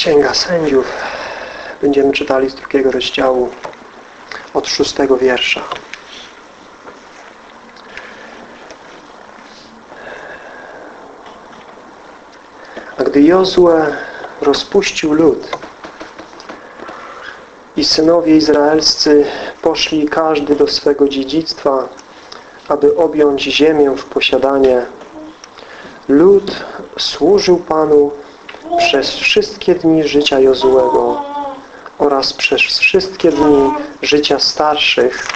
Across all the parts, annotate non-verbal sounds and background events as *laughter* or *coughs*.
Księga Sędziów. Będziemy czytali z drugiego rozdziału od szóstego wiersza. A gdy Jozue rozpuścił lud i synowie izraelscy poszli każdy do swego dziedzictwa, aby objąć ziemię w posiadanie, lud służył Panu przez wszystkie dni życia Jozuego oraz przez wszystkie dni życia starszych,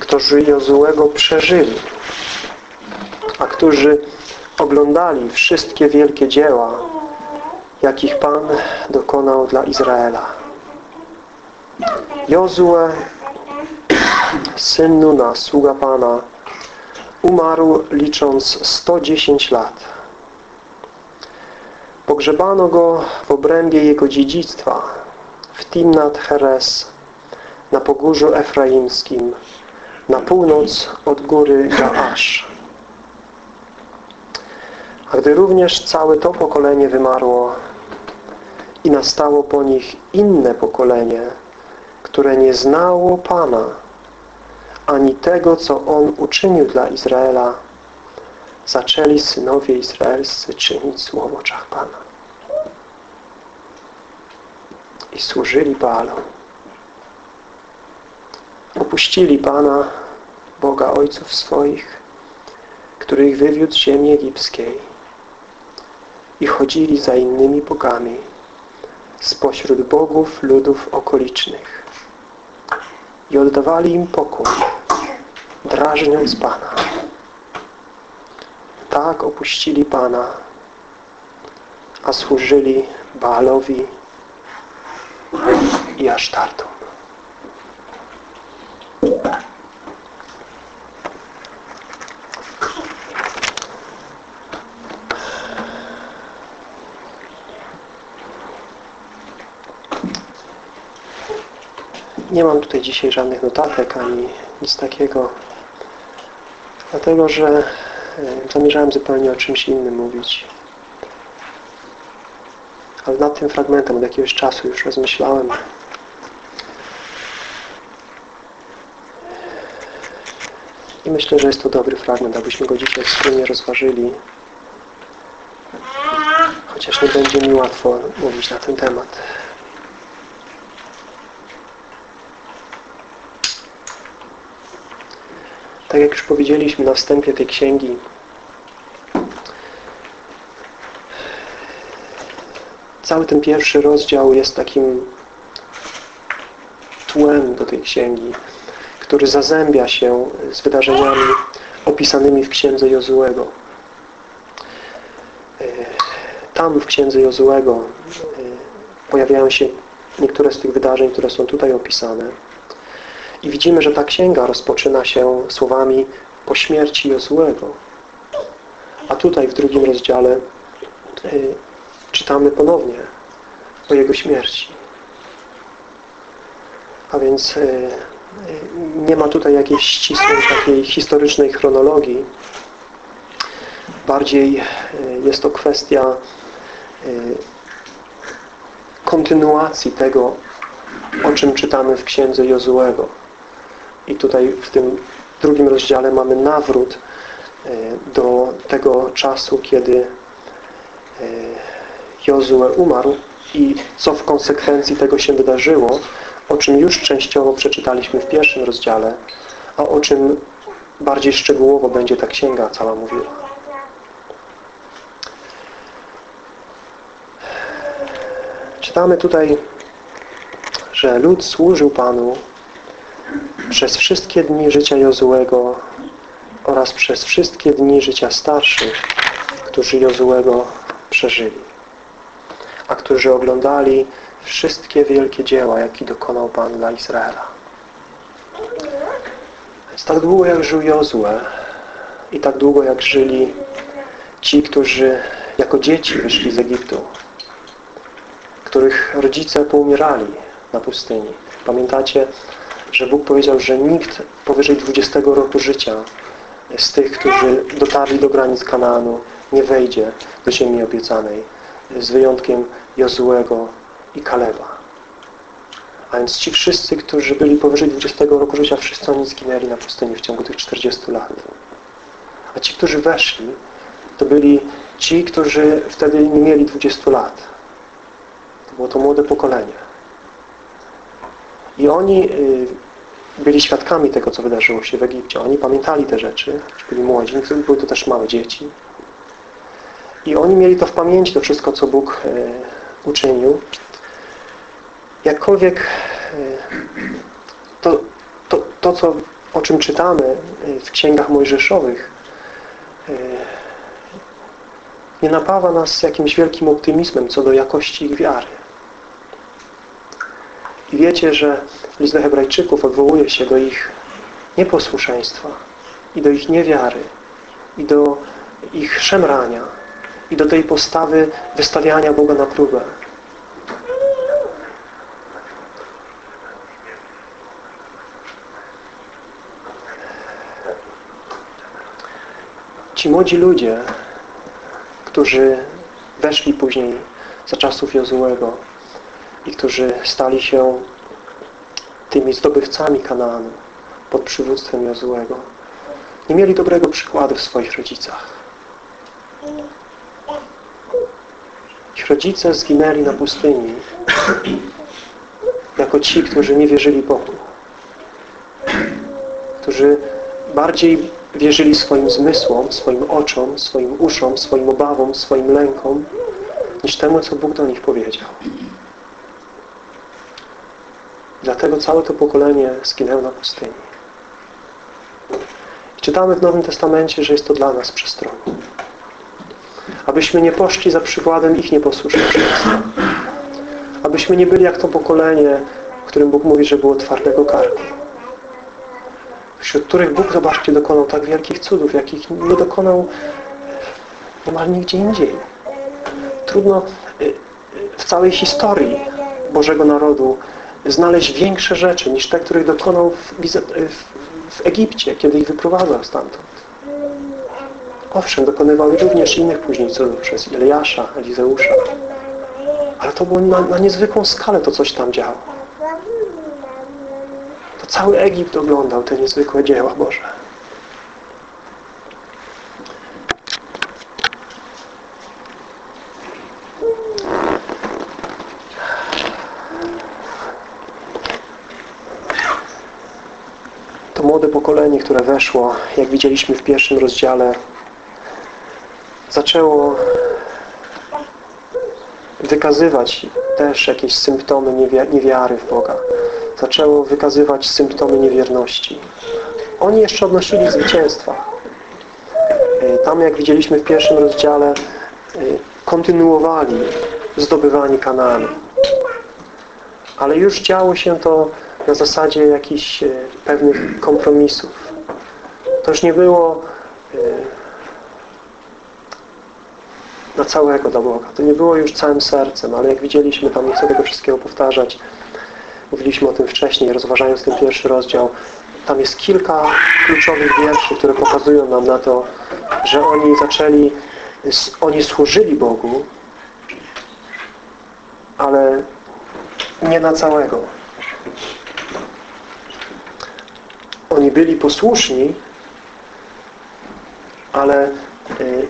którzy Jozuego przeżyli, a którzy oglądali wszystkie wielkie dzieła, jakich Pan dokonał dla Izraela. Jozue, syn Nuna, sługa Pana, umarł licząc 110 lat. Pogrzebano go w obrębie jego dziedzictwa w Timnat Heres na pogórzu Efraimskim na północ od góry Gaasz. A gdy również całe to pokolenie wymarło i nastało po nich inne pokolenie, które nie znało Pana, ani tego, co On uczynił dla Izraela, zaczęli synowie izraelscy czynić zło w Pana. I służyli Baalom. Opuścili Pana, Boga Ojców swoich, który ich wywiódł z ziemi egipskiej i chodzili za innymi bogami spośród bogów ludów okolicznych i oddawali im pokój, drażniąc Pana. Tak opuścili Pana, a służyli Baalowi i Asztartom. Nie mam tutaj dzisiaj żadnych notatek ani nic takiego, dlatego że e, zamierzałem zupełnie o czymś innym mówić. Ale nad tym fragmentem od jakiegoś czasu już rozmyślałem. Myślę, że jest to dobry fragment, abyśmy go dzisiaj wspólnie rozważyli. Chociaż nie będzie mi łatwo mówić na ten temat. Tak jak już powiedzieliśmy na wstępie tej księgi, cały ten pierwszy rozdział jest takim tłem do tej księgi, który zazębia się z wydarzeniami opisanymi w księdze Jozuego. E, tam w księdze Jozuego e, pojawiają się niektóre z tych wydarzeń, które są tutaj opisane. I widzimy, że ta księga rozpoczyna się słowami po śmierci Jozuego. A tutaj w drugim rozdziale y, czytamy ponownie o jego śmierci. A więc nie ma tutaj jakiejś ścisłej takiej historycznej chronologii. Bardziej jest to kwestia kontynuacji tego, o czym czytamy w księdze Jozuego. I tutaj w tym drugim rozdziale mamy nawrót do tego czasu, kiedy Jozue umarł i co w konsekwencji tego się wydarzyło, o czym już częściowo przeczytaliśmy w pierwszym rozdziale, a o czym bardziej szczegółowo będzie ta księga cała mówiła. Czytamy tutaj, że lud służył Panu przez wszystkie dni życia Jozuego oraz przez wszystkie dni życia starszych, którzy Jozuego przeżyli, a którzy oglądali wszystkie wielkie dzieła, jakie dokonał Pan dla Izraela. Więc tak długo jak żył Jozue i tak długo jak żyli ci, którzy jako dzieci wyszli z Egiptu, których rodzice poumierali na pustyni. Pamiętacie że Bóg powiedział, że nikt powyżej 20 roku życia z tych, którzy dotarli do granic Kanaanu, nie wejdzie do ziemi obiecanej, z wyjątkiem Jozuego i Kaleba. A więc ci wszyscy, którzy byli powyżej 20 roku życia, wszyscy oni zginęli na pustyni w ciągu tych 40 lat. A ci, którzy weszli, to byli ci, którzy wtedy nie mieli 20 lat. To było to młode pokolenie. I oni y, byli świadkami tego, co wydarzyło się w Egipcie. Oni pamiętali te rzeczy, byli młodzi, były to też małe dzieci. I oni mieli to w pamięci, to wszystko, co Bóg y, uczynił. Jakkolwiek y, to, to, to co, o czym czytamy w księgach mojżeszowych, nie napawa nas jakimś wielkim optymizmem co do jakości ich wiary. I wiecie, że list do hebrajczyków odwołuje się do ich nieposłuszeństwa i do ich niewiary i do ich szemrania i do tej postawy wystawiania Boga na próbę. Ci młodzi ludzie, którzy weszli później za czasów Jozułego i którzy stali się tymi zdobywcami Kanaanu pod przywództwem Jozułego, nie mieli dobrego przykładu w swoich rodzicach. Ich rodzice zginęli na pustyni jako ci, którzy nie wierzyli Bogu. Którzy bardziej wierzyli swoim zmysłom, swoim oczom, swoim uszom, swoim obawom, swoim lękom, niż temu, co Bóg do nich powiedział. Dlatego całe to pokolenie zginęło na pustyni. I czytamy w Nowym Testamencie, że jest to dla nas przestrogą. Abyśmy nie poszli za przykładem ich nieposłuszeństwa. Abyśmy nie byli jak to pokolenie, w którym Bóg mówi, że było twardego karku wśród których Bóg, zobaczcie, dokonał tak wielkich cudów, jakich nie dokonał niemal nigdzie indziej. Trudno y, y, w całej historii Bożego Narodu znaleźć większe rzeczy niż te, których dokonał w, w Egipcie, kiedy ich wyprowadzał stamtąd. Owszem, dokonywał również innych później cudów przez Eliasza, Elizeusza. Ale to było na, na niezwykłą skalę to coś tam działo. Cały Egipt oglądał te niezwykłe dzieła Boże. To młode pokolenie, które weszło, jak widzieliśmy w pierwszym rozdziale, zaczęło wykazywać też jakieś symptomy niewiary w Boga zaczęło wykazywać symptomy niewierności. Oni jeszcze odnosili zwycięstwa. E, tam, jak widzieliśmy w pierwszym rozdziale, e, kontynuowali zdobywanie Kanaanu. Ale już działo się to na zasadzie jakichś e, pewnych kompromisów. To już nie było na całego dla Boga. To nie było już całym sercem, ale jak widzieliśmy, tam nie chcę tego wszystkiego powtarzać, Mówiliśmy o tym wcześniej, rozważając ten pierwszy rozdział. Tam jest kilka kluczowych wierszy, które pokazują nam na to, że oni zaczęli, oni służyli Bogu, ale nie na całego. Oni byli posłuszni, ale y,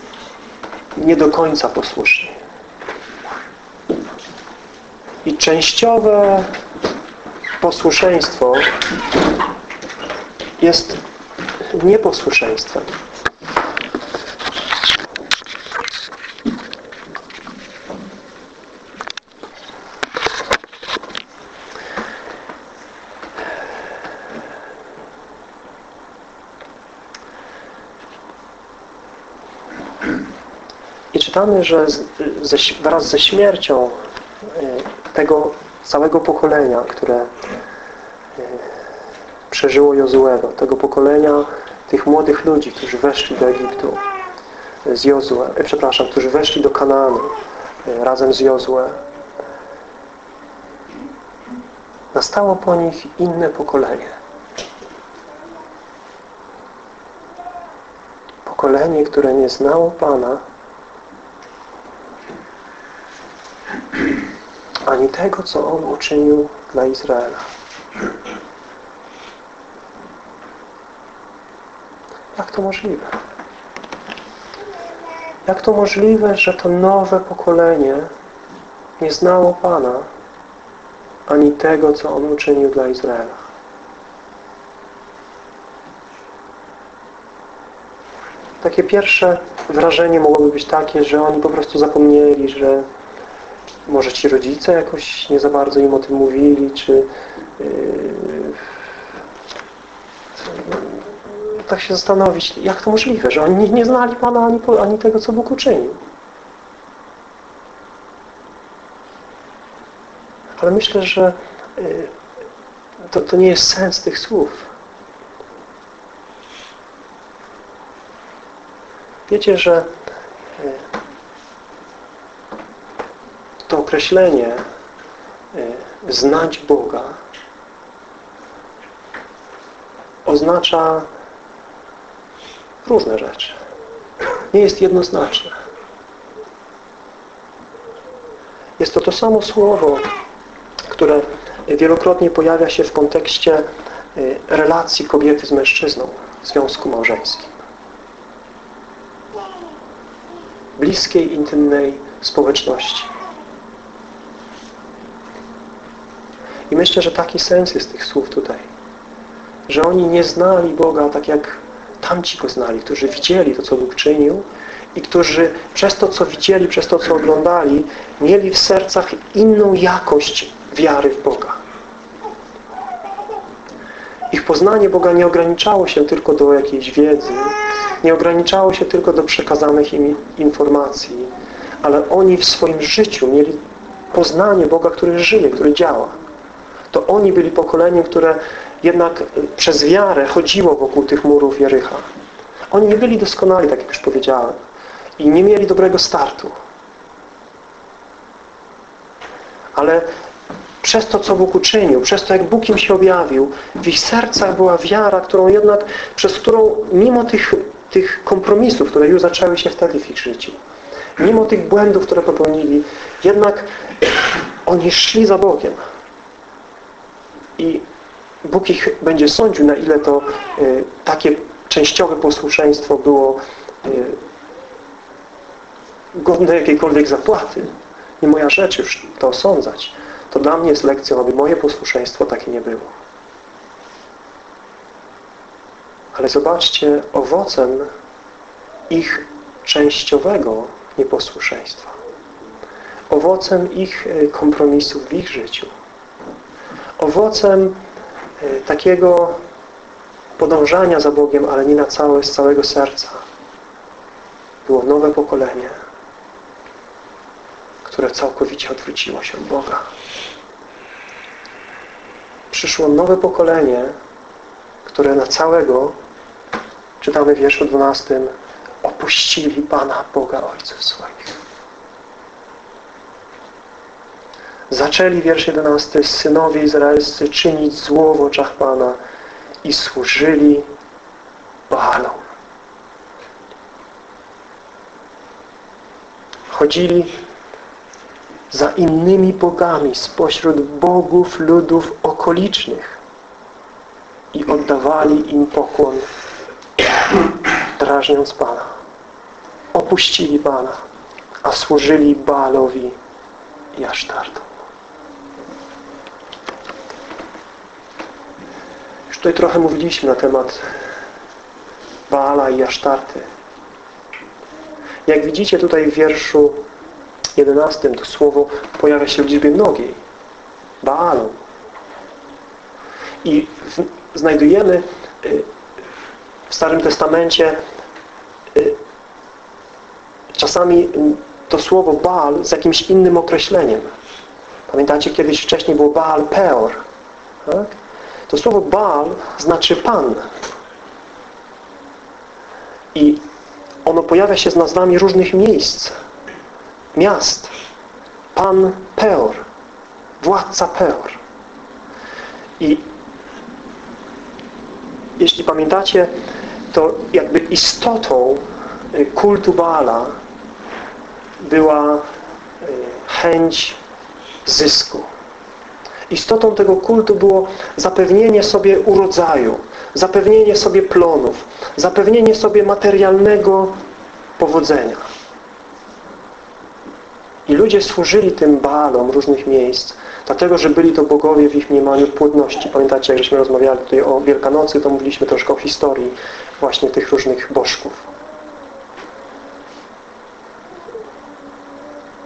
nie do końca posłuszni. I częściowe posłuszeństwo jest nieposłuszeństwem. I czytamy, że wraz ze śmiercią y, tego całego pokolenia, które e, przeżyło Jozuego, tego pokolenia tych młodych ludzi, którzy weszli do Egiptu z Jozue, e, przepraszam, którzy weszli do Kanaanu e, razem z Jozue. Nastało po nich inne pokolenie. Pokolenie, które nie znało Pana, ani tego, co On uczynił dla Izraela. Jak to możliwe? Jak to możliwe, że to nowe pokolenie nie znało Pana ani tego, co On uczynił dla Izraela? Takie pierwsze wrażenie mogłoby być takie, że oni po prostu zapomnieli, że może ci rodzice jakoś nie za bardzo im o tym mówili, czy yy, tak się zastanowić, jak to możliwe, że oni nie znali Pana ani, ani tego, co Bóg uczynił. Ale myślę, że yy, to, to nie jest sens tych słów. Wiecie, że yy, to określenie yy, znać Boga oznacza różne rzeczy. Nie jest jednoznaczne. Jest to to samo słowo, które wielokrotnie pojawia się w kontekście y, relacji kobiety z mężczyzną w związku małżeńskim. Bliskiej, intymnej społeczności. I myślę, że taki sens jest tych słów tutaj. Że oni nie znali Boga tak jak tamci Go znali, którzy widzieli to, co Bóg czynił i którzy przez to, co widzieli, przez to, co oglądali, mieli w sercach inną jakość wiary w Boga. Ich poznanie Boga nie ograniczało się tylko do jakiejś wiedzy, nie ograniczało się tylko do przekazanych im informacji, ale oni w swoim życiu mieli poznanie Boga, który żyje, który działa. To oni byli pokoleniem, które jednak przez wiarę chodziło wokół tych murów Jericha. Oni nie byli doskonali, tak jak już powiedziałem. I nie mieli dobrego startu. Ale przez to, co Bóg uczynił, przez to, jak Bóg im się objawił, w ich sercach była wiara, którą jednak, przez którą mimo tych, tych kompromisów, które już zaczęły się wtedy w ich życiu, mimo tych błędów, które popełnili, jednak oni szli za Bogiem. I Bóg ich będzie sądził, na ile to y, takie częściowe posłuszeństwo było y, godne jakiejkolwiek zapłaty. Nie moja rzecz już to osądzać. To dla mnie jest lekcją, aby moje posłuszeństwo takie nie było. Ale zobaczcie, owocem ich częściowego nieposłuszeństwa, owocem ich kompromisów w ich życiu, owocem takiego podążania za Bogiem, ale nie na całe, z całego serca, było nowe pokolenie, które całkowicie odwróciło się od Boga. Przyszło nowe pokolenie, które na całego, czytamy w wierszu 12, opuścili Pana Boga Ojców swoich. Zaczęli, wiersz 11, synowie izraelscy czynić zło w oczach Pana i służyli Baalom. Chodzili za innymi bogami spośród bogów ludów okolicznych i oddawali im pokłon, drażniąc Pana. Opuścili Pana, a służyli Baalowi i Asztartom. Tutaj trochę mówiliśmy na temat Baala i Asztarty. Jak widzicie tutaj w wierszu 11 to słowo pojawia się w liczbie mnogiej. Baalu. I w, znajdujemy y, w Starym Testamencie y, czasami to słowo Baal z jakimś innym określeniem. Pamiętacie, kiedyś wcześniej było Baal Peor. Tak? To słowo Baal znaczy Pan. I ono pojawia się z nazwami różnych miejsc miast. Pan Peor, władca Peor. I jeśli pamiętacie, to jakby istotą y, kultu Baala była y, chęć zysku. Istotą tego kultu było zapewnienie sobie urodzaju, zapewnienie sobie plonów, zapewnienie sobie materialnego powodzenia. I ludzie służyli tym Baalom różnych miejsc, dlatego, że byli to bogowie w ich mniemaniu płodności. Pamiętacie, jak żeśmy rozmawiali tutaj o Wielkanocy, to mówiliśmy troszkę o historii właśnie tych różnych bożków.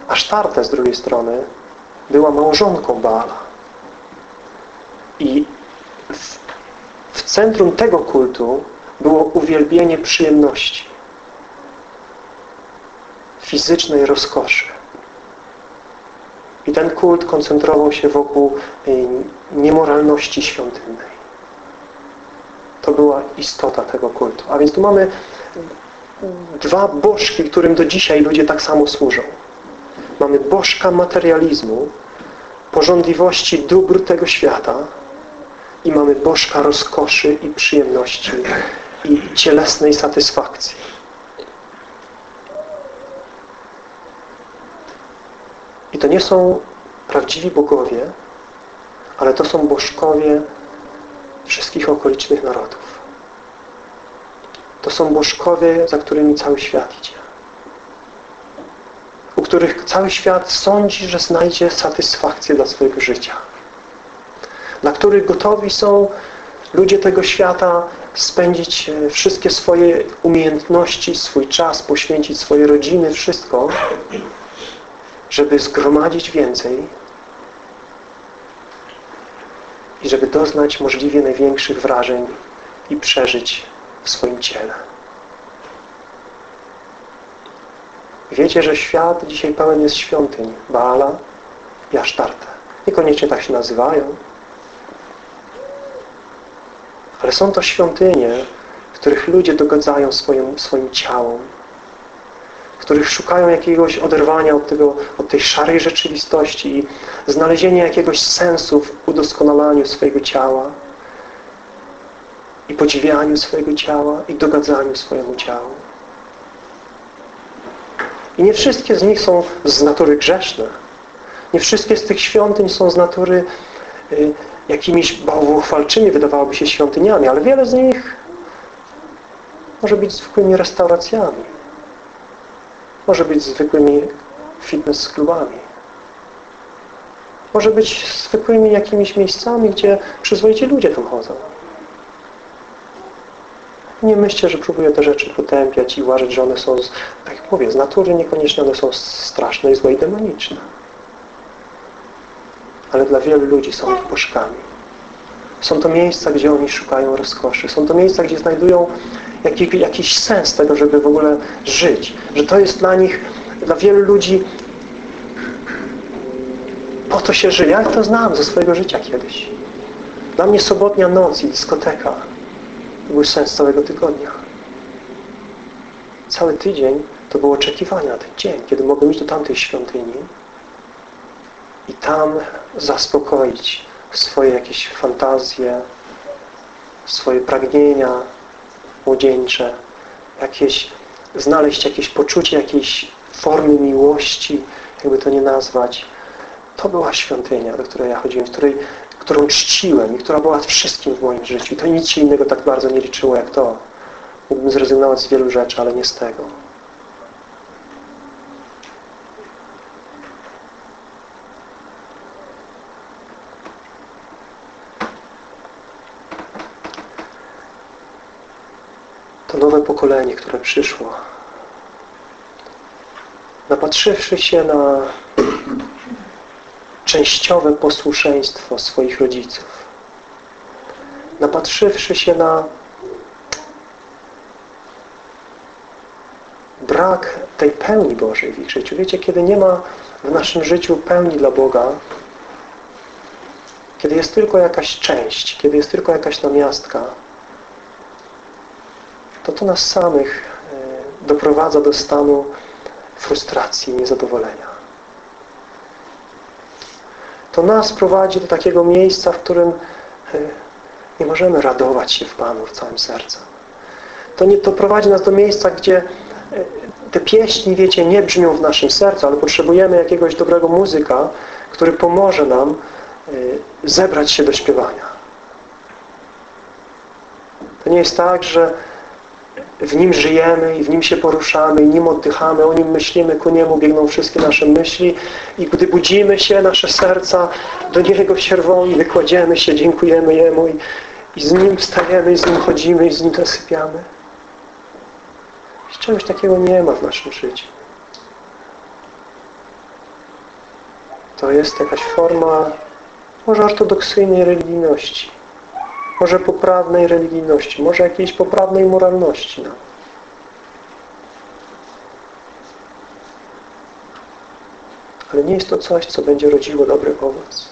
Asztarte z drugiej strony była małżonką Baala. I w, centrum tego kultu było uwielbienie przyjemności, fizycznej rozkoszy. I ten kult koncentrował się wokół y, niemoralności świątynnej. To była istota tego kultu. A więc tu mamy dwa bożki, którym do dzisiaj ludzie tak samo służą. Mamy bożka materializmu, porządliwości dóbr tego świata i mamy bożka rozkoszy i przyjemności i cielesnej satysfakcji. I to nie są prawdziwi bogowie, ale to są bożkowie wszystkich okolicznych narodów. To są bożkowie, za którymi cały świat idzie. U których cały świat sądzi, że znajdzie satysfakcję dla swojego życia. Na których gotowi są ludzie tego świata spędzić e, wszystkie swoje umiejętności, swój czas, poświęcić swoje rodziny, wszystko, żeby zgromadzić więcej i żeby doznać możliwie największych wrażeń i przeżyć w swoim ciele. Wiecie, że świat dzisiaj pełen jest świątyń Baala i Asztarta. Niekoniecznie tak się nazywają, ale są to świątynie, w których ludzie dogadzają swoim, swoim ciałom, których szukają jakiegoś oderwania od, tego, od tej szarej rzeczywistości i znalezienia jakiegoś sensu w udoskonalaniu swojego ciała i podziwianiu swojego ciała i dogadzaniu swojemu ciału. I nie wszystkie z nich są z natury grzeszne. Nie wszystkie z tych świątyń są z natury y, jakimiś bałwochwalczymi, wydawałoby się, świątyniami, ale wiele z nich może być zwykłymi restauracjami może być zwykłymi fitness klubami. Może być zwykłymi jakimiś miejscami, gdzie przyzwoici ludzie tam chodzą. Nie myślcie, że próbuję te rzeczy potępiać i uważać, że one są, tak jak mówię, z natury niekoniecznie one są straszne i złe i demoniczne. Ale dla wielu ludzi są bożkami. Są to miejsca, gdzie oni szukają rozkoszy. Są to miejsca, gdzie znajdują jaki, jakiś sens tego, żeby w ogóle żyć. Że to jest dla nich, dla wielu ludzi po to się żyje. Ja to znam ze swojego życia kiedyś. Dla mnie sobotnia noc i dyskoteka to był sens całego tygodnia. Cały tydzień to było oczekiwanie na ten dzień, kiedy mogłem iść do tamtej świątyni i tam zaspokoić swoje jakieś fantazje, swoje pragnienia, młodzieńcze, jakieś, znaleźć jakieś poczucie jakiejś formy miłości, jakby to nie nazwać. To była świątynia, do której ja chodziłem, której, którą czciłem i która była wszystkim w moim życiu. I to nic się innego tak bardzo nie liczyło jak to. Mógłbym zrezygnować z wielu rzeczy, ale nie z tego. nowe pokolenie, które przyszło, napatrzywszy się na *clears throat* częściowe posłuszeństwo swoich rodziców, napatrzywszy się na brak tej pełni Bożej w ich życiu. Wiecie, kiedy nie ma w naszym życiu pełni dla Boga, kiedy jest tylko jakaś część, kiedy jest tylko jakaś namiastka, to to nas samych e, doprowadza do stanu frustracji, niezadowolenia. To nas prowadzi do takiego miejsca, w którym e, nie możemy radować się w Panu w całym sercu. To, nie, to prowadzi nas do miejsca, gdzie e, te pieśni, wiecie, nie brzmią w naszym sercu, ale potrzebujemy jakiegoś dobrego muzyka, który pomoże nam zebrać się do śpiewania. To nie jest tak, że w Nim żyjemy i w Nim się poruszamy i Nim oddychamy, o Nim myślimy, ku Niemu biegną wszystkie nasze myśli i gdy budzimy się, nasze serca do Niego się rwą i wykładziemy się, dziękujemy Jemu i, i z Nim wstajemy i z Nim chodzimy i z Nim zasypiamy. I czegoś takiego nie ma w naszym życiu. To jest jakaś forma może ortodoksyjnej religijności może poprawnej religijności, może jakiejś poprawnej moralności. Ale nie jest to coś, co będzie rodziło dobry owoc.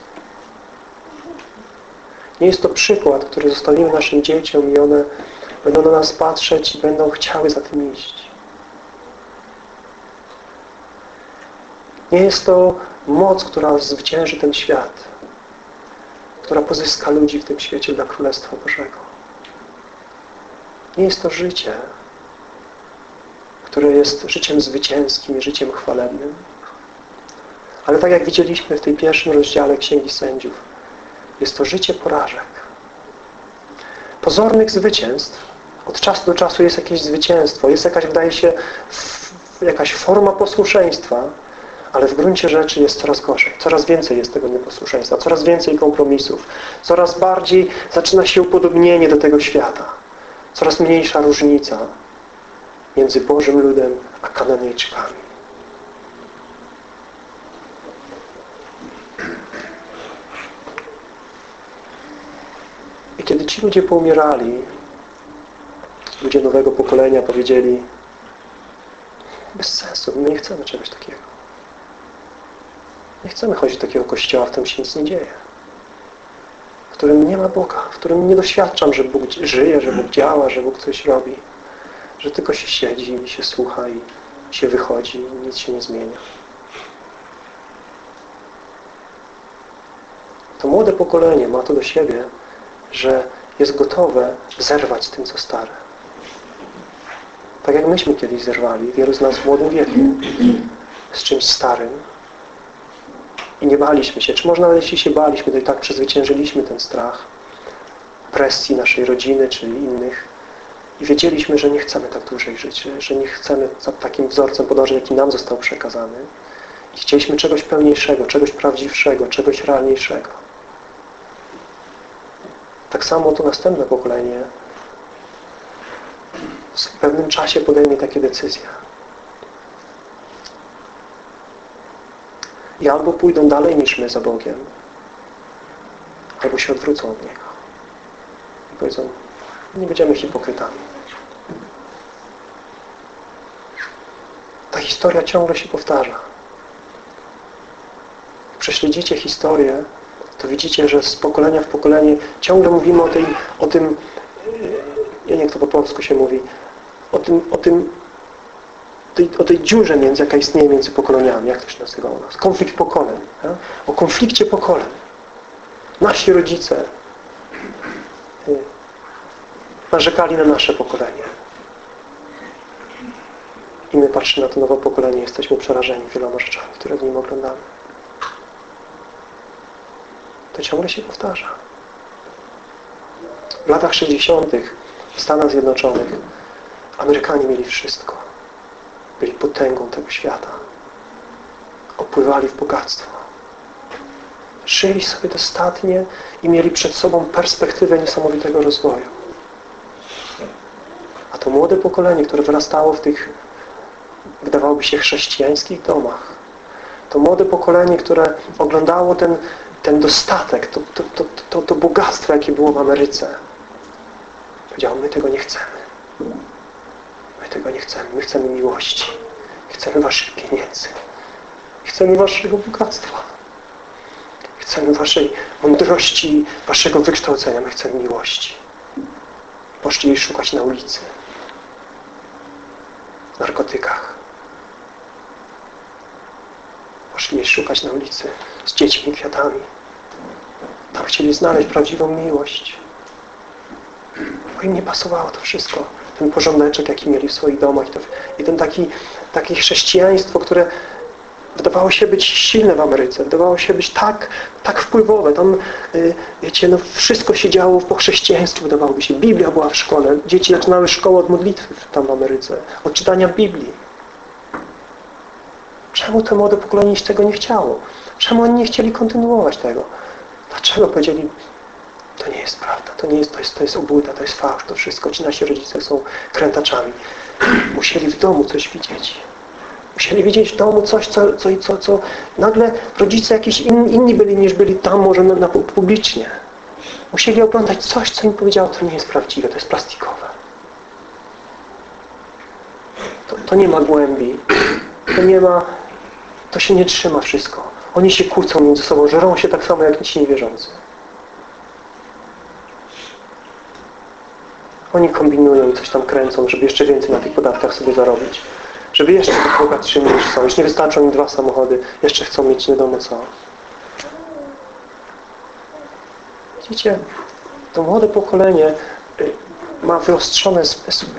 Nie jest to przykład, który zostawimy naszym dzieciom i one będą na nas patrzeć i będą chciały za tym iść. Nie jest to moc, która zwycięży ten świat która pozyska ludzi w tym świecie dla Królestwa Bożego. Nie jest to życie, które jest życiem zwycięskim i życiem chwalebnym. Ale tak jak widzieliśmy w tej pierwszym rozdziale Księgi Sędziów, jest to życie porażek. Pozornych zwycięstw. Od czasu do czasu jest jakieś zwycięstwo, jest jakaś, wydaje się, jakaś forma posłuszeństwa, ale w gruncie rzeczy jest coraz gorzej. Coraz więcej jest tego nieposłuszeństwa, coraz więcej kompromisów, coraz bardziej zaczyna się upodobnienie do tego świata. Coraz mniejsza różnica między Bożym ludem a Kananejczykami. I kiedy ci ludzie poumierali, ludzie nowego pokolenia powiedzieli bez sensu, my nie chcemy czegoś takiego. Nie chcemy chodzić do takiego kościoła, w którym się nic nie dzieje. W którym nie ma Boga, w którym nie doświadczam, że Bóg żyje, że Bóg działa, że Bóg coś robi. Że tylko się siedzi i się słucha i się wychodzi i nic się nie zmienia. To młode pokolenie ma to do siebie, że jest gotowe zerwać z tym, co stare. Tak jak myśmy kiedyś zerwali, wielu z nas w młodym wieku, z czymś starym, i nie baliśmy się. Czy można, jeśli się baliśmy, to i tak przezwyciężyliśmy ten strach presji naszej rodziny czy innych i wiedzieliśmy, że nie chcemy tak dłużej żyć, że nie chcemy za takim wzorcem podążać, jaki nam został przekazany. I chcieliśmy czegoś pełniejszego, czegoś prawdziwszego, czegoś realniejszego. Tak samo to następne pokolenie w pewnym czasie podejmie takie decyzje. I albo pójdą dalej niż my za Bogiem, albo się odwrócą od Niego. I powiedzą, nie będziemy hipokrytami. Ta historia ciągle się powtarza. Prześledzicie historię, to widzicie, że z pokolenia w pokolenie ciągle mówimy o, tej, o tym, ja nie jak to po polsku się mówi, o tym, o tym tej, o tej dziurze, między, jaka istnieje między pokoleniami. Jak to się nazywa u nas? Konflikt pokoleń. Ja? O konflikcie pokoleń. Nasi rodzice y, narzekali na nasze pokolenie. I my patrzymy na to nowe pokolenie jesteśmy przerażeni wieloma rzeczami, które w nim oglądamy. To ciągle się powtarza. W latach 60. w Stanach Zjednoczonych Amerykanie mieli wszystko byli potęgą tego świata. Opływali w bogactwo. Żyli sobie dostatnie i mieli przed sobą perspektywę niesamowitego rozwoju. A to młode pokolenie, które wyrastało w tych, wydawałoby się, chrześcijańskich domach, to młode pokolenie, które oglądało ten, ten dostatek, to, to, to, to, to bogactwo, jakie było w Ameryce, powiedziało, my tego nie chcemy. Tego nie chcemy. My chcemy miłości. Chcemy Waszych pieniędzy. Chcemy Waszego bogactwa. Chcemy Waszej mądrości, Waszego wykształcenia. My chcemy miłości. Poszli jej szukać na ulicy. W narkotykach. Poszli jej szukać na ulicy z dziećmi, kwiatami. Tam chcieli znaleźć prawdziwą miłość. Bo im nie pasowało to wszystko ten porządeczek, jaki mieli w swoich domach i ten taki takie chrześcijaństwo, które wydawało się być silne w Ameryce, wydawało się być tak, tak wpływowe. Tam, y, wiecie, no wszystko się działo po chrześcijaństwu, wydawałoby się. Biblia była w szkole. Dzieci zaczynały szkołę od modlitwy tam w Ameryce, od czytania Biblii. Czemu to młode pokolenie tego nie chciało? Czemu oni nie chcieli kontynuować tego? Dlaczego powiedzieli, to nie jest prawda, to nie jest, to jest, to jest obłuda, to jest fałsz, to wszystko. Ci nasi rodzice są krętaczami. Musieli w domu coś widzieć. Musieli widzieć w domu coś, co, co, co, co nagle rodzice jakiś in, inni byli niż byli tam może na, na publicznie. Musieli oglądać coś, co im powiedziało, to nie jest prawdziwe, to jest plastikowe. To, to nie ma głębi. To nie ma, to się nie trzyma wszystko. Oni się kłócą między sobą, żerą się tak samo jak ci niewierzący. Oni kombinują i coś tam kręcą, żeby jeszcze więcej na tych podatkach sobie zarobić. Żeby jeszcze być bogatszymi niż są. Już nie wystarczą im dwa samochody. Jeszcze chcą mieć nie wiadomo co. Widzicie, to młode pokolenie y, ma wyostrzone zmysły,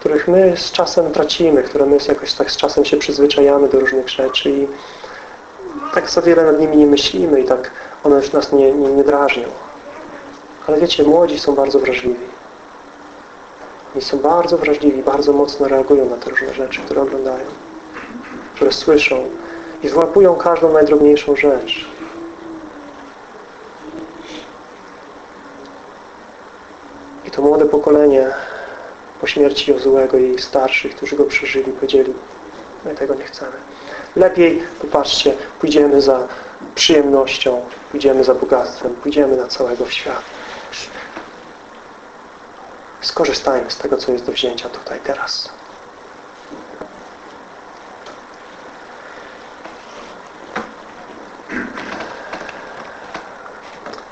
których my z czasem tracimy, które my jakoś tak z czasem się przyzwyczajamy do różnych rzeczy i tak za wiele nad nimi nie myślimy i tak one już nas nie, nie, nie drażnią. Ale wiecie, młodzi są bardzo wrażliwi. I są bardzo wrażliwi, bardzo mocno reagują na te różne rzeczy, które oglądają, które słyszą i wyłapują każdą najdrobniejszą rzecz. I to młode pokolenie po śmierci Jozułego i starszych, którzy go przeżyli, powiedzieli, my tego nie chcemy. Lepiej, popatrzcie, pójdziemy za przyjemnością, pójdziemy za bogactwem, pójdziemy na całego świata. Skorzystajmy z tego, co jest do wzięcia tutaj, teraz.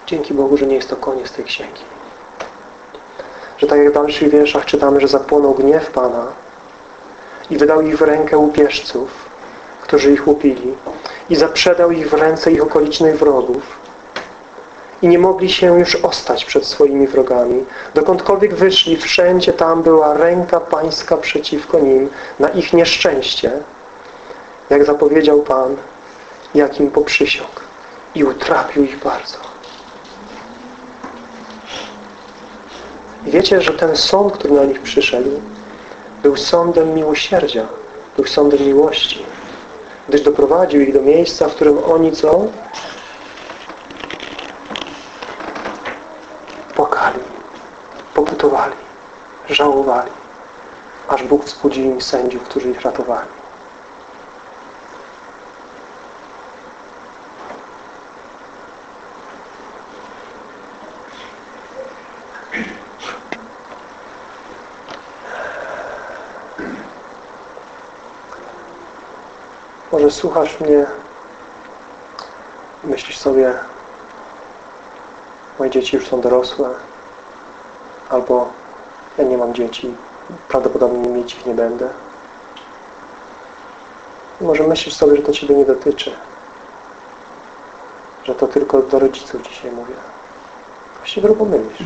Dzięki Bogu, że nie jest to koniec tej księgi. Że tak jak w dalszych wierszach czytamy, że zapłonął gniew Pana i wydał ich w rękę łupieżców, którzy ich łupili i zaprzedał ich w ręce ich okolicznych wrogów i nie mogli się już ostać przed swoimi wrogami. Dokądkolwiek wyszli, wszędzie tam była ręka Pańska przeciwko nim na ich nieszczęście, jak zapowiedział Pan, jak im poprzysiągł i utrapił ich bardzo. I wiecie, że ten sąd, który na nich przyszedł, był sądem miłosierdzia, był sądem miłości, gdyż doprowadził ich do miejsca, w którym oni co? Żałowali, aż Bóg wzbudził im sędziów, którzy ich ratowali. Może słuchasz mnie? Myślisz sobie moje dzieci już są dorosłe. Albo ja nie mam dzieci. Prawdopodobnie mieć ich nie będę. Może myślisz sobie, że to Ciebie nie dotyczy. Że to tylko do rodziców dzisiaj mówię. Właściwie grubo mylisz.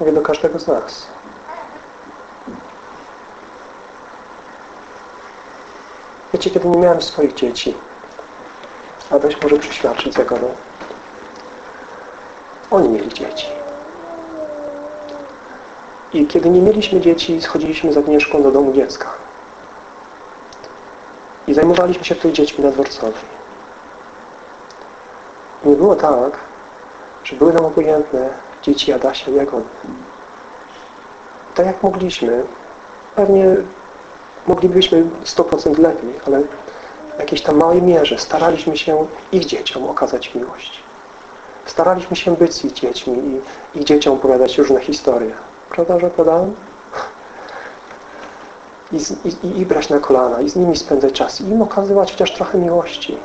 Mówię do każdego z nas. Wiecie, kiedy nie miałem swoich dzieci, Adaś może przeświadczyć zagodą. Oni mieli dzieci. I kiedy nie mieliśmy dzieci, schodziliśmy z Agnieszką do domu dziecka. I zajmowaliśmy się tutaj dziećmi na dworcowi. Nie było tak, że były nam obojętne dzieci Adasia i Jagody. Tak jak mogliśmy, pewnie moglibyśmy 100% lepiej, ale w jakiejś tam małej mierze staraliśmy się ich dzieciom okazać miłość. Staraliśmy się być z ich dziećmi i ich dzieciom opowiadać różne historie. Prawda, że opowiadałem? I, i, I brać na kolana, i z nimi spędzać czas, i im okazywać chociaż trochę miłości.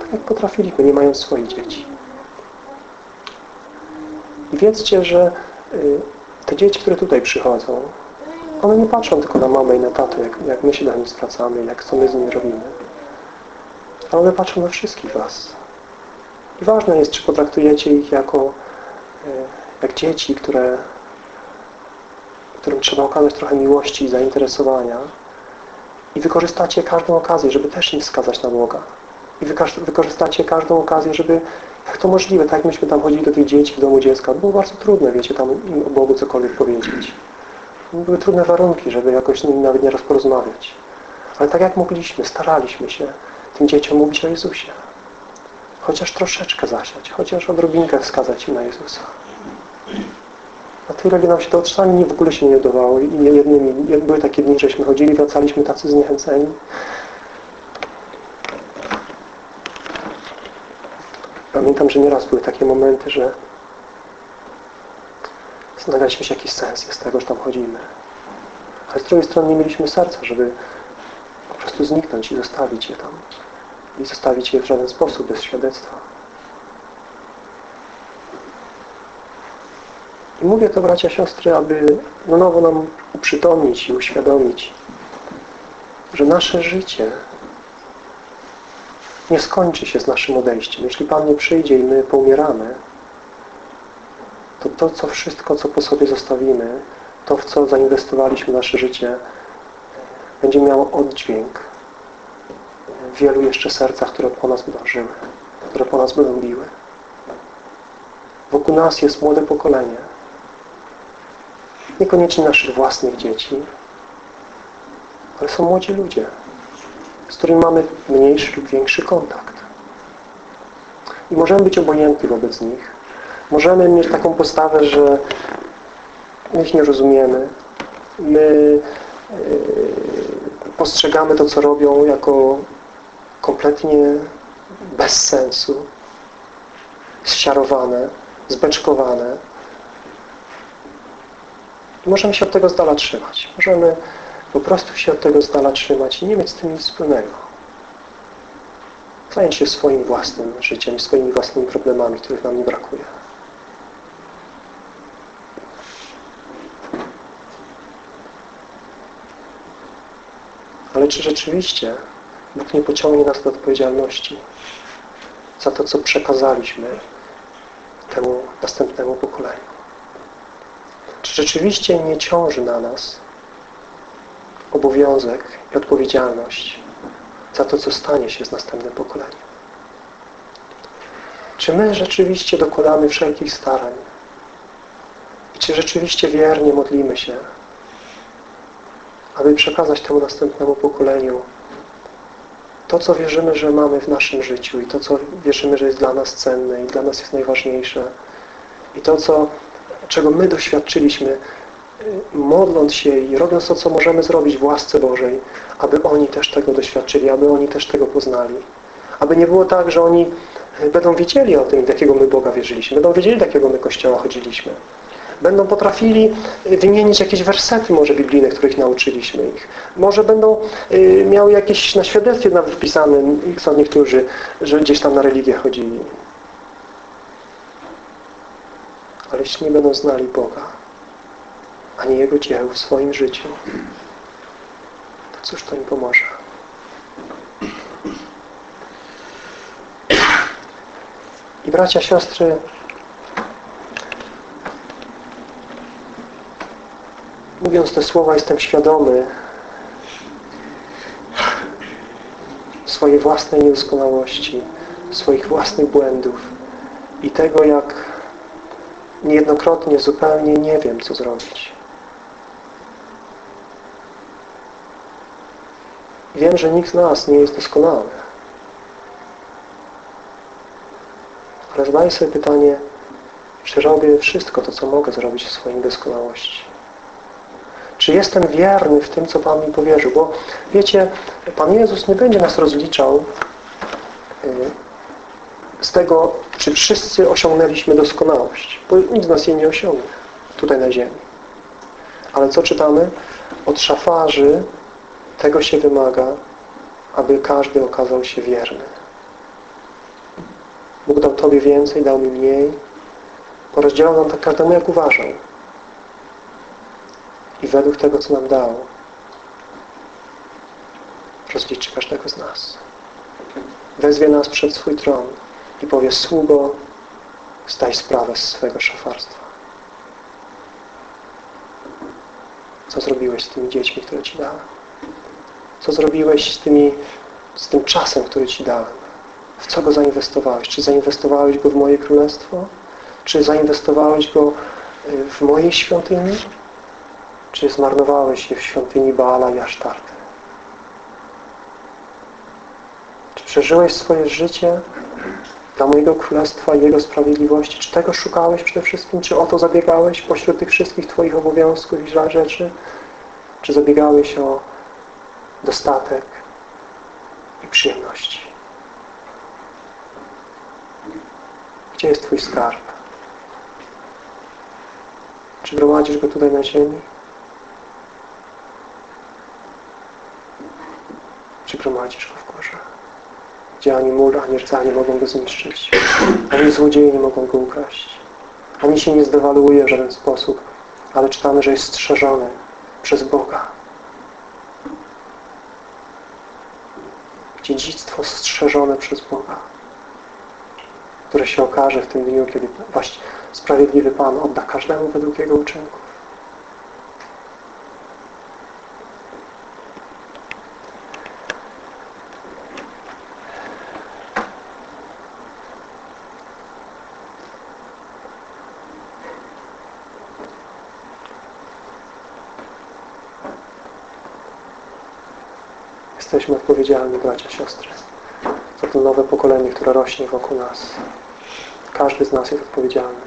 Tak jak potrafiliśmy, nie mając swoich dzieci. I wiedzcie, że y, te dzieci, które tutaj przychodzą, one nie patrzą tylko na mamę i na tatę, jak, jak my się do nich zwracamy, jak co my z nimi robimy. Ale one patrzą na wszystkich Was. I ważne jest, czy potraktujecie ich jako e, jak dzieci, które którym trzeba okazać trochę miłości i zainteresowania i wykorzystacie każdą okazję, żeby też im wskazać na Boga. I wykorzystacie każdą okazję, żeby jak to możliwe, tak jak myśmy tam chodzili do tych dzieci w domu dziecka, było bardzo trudne, wiecie, tam im o Bogu cokolwiek powiedzieć. Były trudne warunki, żeby jakoś z nimi nawet nieraz porozmawiać. Ale tak jak mogliśmy, staraliśmy się tym dzieciom mówić o Jezusie. Chociaż troszeczkę zasiać, chociaż odrobinkę wskazać im na Jezusa. Na tyle, ile nam się to czasami w ogóle się nie udawało. I jednymi, były takie dni, żeśmy chodzili, wracaliśmy tacy zniechęceni. Pamiętam, że nieraz były takie momenty, że zastanawialiśmy się, jaki sens jest tego, że tam chodzimy. Ale z drugiej strony nie mieliśmy serca, żeby po prostu zniknąć i zostawić je tam. I zostawić je w żaden sposób, bez świadectwa. I mówię to, bracia, siostry, aby na nowo nam uprzytomnić i uświadomić, że nasze życie nie skończy się z naszym odejściem. Jeśli Pan nie przyjdzie i my poumieramy, to to, co wszystko, co po sobie zostawimy, to, w co zainwestowaliśmy nasze życie, będzie miało oddźwięk w wielu jeszcze sercach, które po nas będą żyły, które po nas będą biły. Wokół nas jest młode pokolenie. Niekoniecznie naszych własnych dzieci, ale są młodzi ludzie, z którymi mamy mniejszy lub większy kontakt. I możemy być obojętni wobec nich. Możemy mieć taką postawę, że my ich nie rozumiemy. My yy, postrzegamy to, co robią, jako kompletnie bez sensu, zsiarowane, zbeczkowane. Możemy się od tego z dala trzymać. Możemy po prostu się od tego z dala trzymać i nie mieć z tym nic wspólnego. Zająć się swoim własnym życiem, swoimi własnymi problemami, których nam nie brakuje. Ale czy rzeczywiście Bóg nie pociągnie nas do odpowiedzialności za to, co przekazaliśmy temu następnemu pokoleniu? Czy rzeczywiście nie ciąży na nas obowiązek i odpowiedzialność za to, co stanie się z następnym pokoleniem? Czy my rzeczywiście dokładamy wszelkich starań? I czy rzeczywiście wiernie modlimy się, aby przekazać temu następnemu pokoleniu to, co wierzymy, że mamy w naszym życiu i to, co wierzymy, że jest dla nas cenne i dla nas jest najważniejsze i to, co, czego my doświadczyliśmy y, modląc się i robiąc to, co możemy zrobić w łasce Bożej, aby oni też tego doświadczyli, aby oni też tego poznali. Aby nie było tak, że oni y, będą wiedzieli o tym, w jakiego my Boga wierzyliśmy, będą wiedzieli, do jakiego my Kościoła chodziliśmy będą potrafili y, wymienić jakieś wersety może biblijne, których nauczyliśmy ich. Może będą miały jakieś na świadectwie nawet wpisane, są niektórzy, że gdzieś tam na religię chodzili. Ale jeśli nie będą znali Boga, ani Jego dzieł w swoim życiu, to cóż to im pomoże? I bracia, siostry, Mówiąc te słowa jestem świadomy swojej własnej niedoskonałości, swoich własnych błędów i tego, jak niejednokrotnie zupełnie nie wiem, co zrobić. Wiem, że nikt z nas nie jest doskonały. Ale zadaję sobie pytanie, czy robię wszystko to, co mogę zrobić w swojej doskonałości. Czy jestem wierny w tym, co Pan mi powierzył? Bo wiecie, Pan Jezus nie będzie nas rozliczał y, z tego, czy wszyscy osiągnęliśmy doskonałość. Bo nikt z nas jej nie osiągnie tutaj na ziemi. Ale co czytamy? Od szafarzy tego się wymaga, aby każdy okazał się wierny. Bóg dał Tobie więcej, dał mi mniej. Porozdzielał nam tak każdemu, jak uważał i według tego, co nam dał, rozliczy każdego z nas. Wezwie nas przed swój tron i powie, sługo, zdaj sprawę z swego szafarstwa. Co zrobiłeś z tymi dziećmi, które Ci dałem? Co zrobiłeś z, tymi, z tym czasem, który Ci dałem? W co go zainwestowałeś? Czy zainwestowałeś go w moje królestwo? Czy zainwestowałeś go y, w mojej świątyni? Czy zmarnowałeś je w świątyni Baala i Asztarty? Czy przeżyłeś swoje życie dla mojego królestwa i Jego sprawiedliwości? Czy tego szukałeś przede wszystkim? Czy o to zabiegałeś pośród tych wszystkich Twoich obowiązków i rzeczy? Czy zabiegałeś o dostatek i przyjemności? Gdzie jest Twój skarb? Czy gromadzisz go tutaj na ziemi? Czy gromadzisz go w? Gdzie ani mól, ani rca nie mogą go zniszczyć. Ani złodzieje nie mogą go ukraść. Ani się nie zdewaluuje w żaden sposób. Ale czytamy, że jest strzeżony przez Boga. Dziedzictwo strzeżone przez Boga które się okaże w tym dniu, kiedy właśnie sprawiedliwy Pan odda każdemu według Jego uczynków. Jesteśmy odpowiedzialni, bracia, siostry, za to nowe pokolenie, które rośnie wokół nas. Każdy z nas jest odpowiedzialny.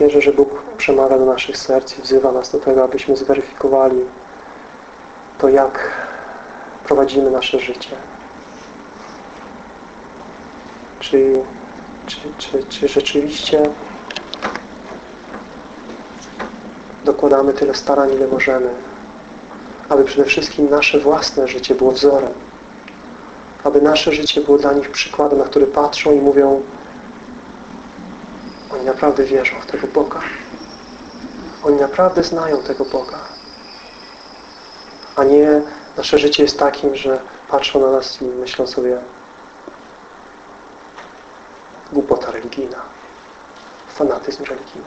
Wierzę, że Bóg przemawia do naszych serc i wzywa nas do tego, abyśmy zweryfikowali to, jak prowadzimy nasze życie. Czy, czy, czy, czy rzeczywiście dokładamy tyle starań, ile możemy, aby przede wszystkim nasze własne życie było wzorem aby nasze życie było dla nich przykładem, na który patrzą i mówią oni naprawdę wierzą w tego Boga. Oni naprawdę znają tego Boga. A nie nasze życie jest takim, że patrzą na nas i myślą sobie głupota religijna, fanatyzm religijny.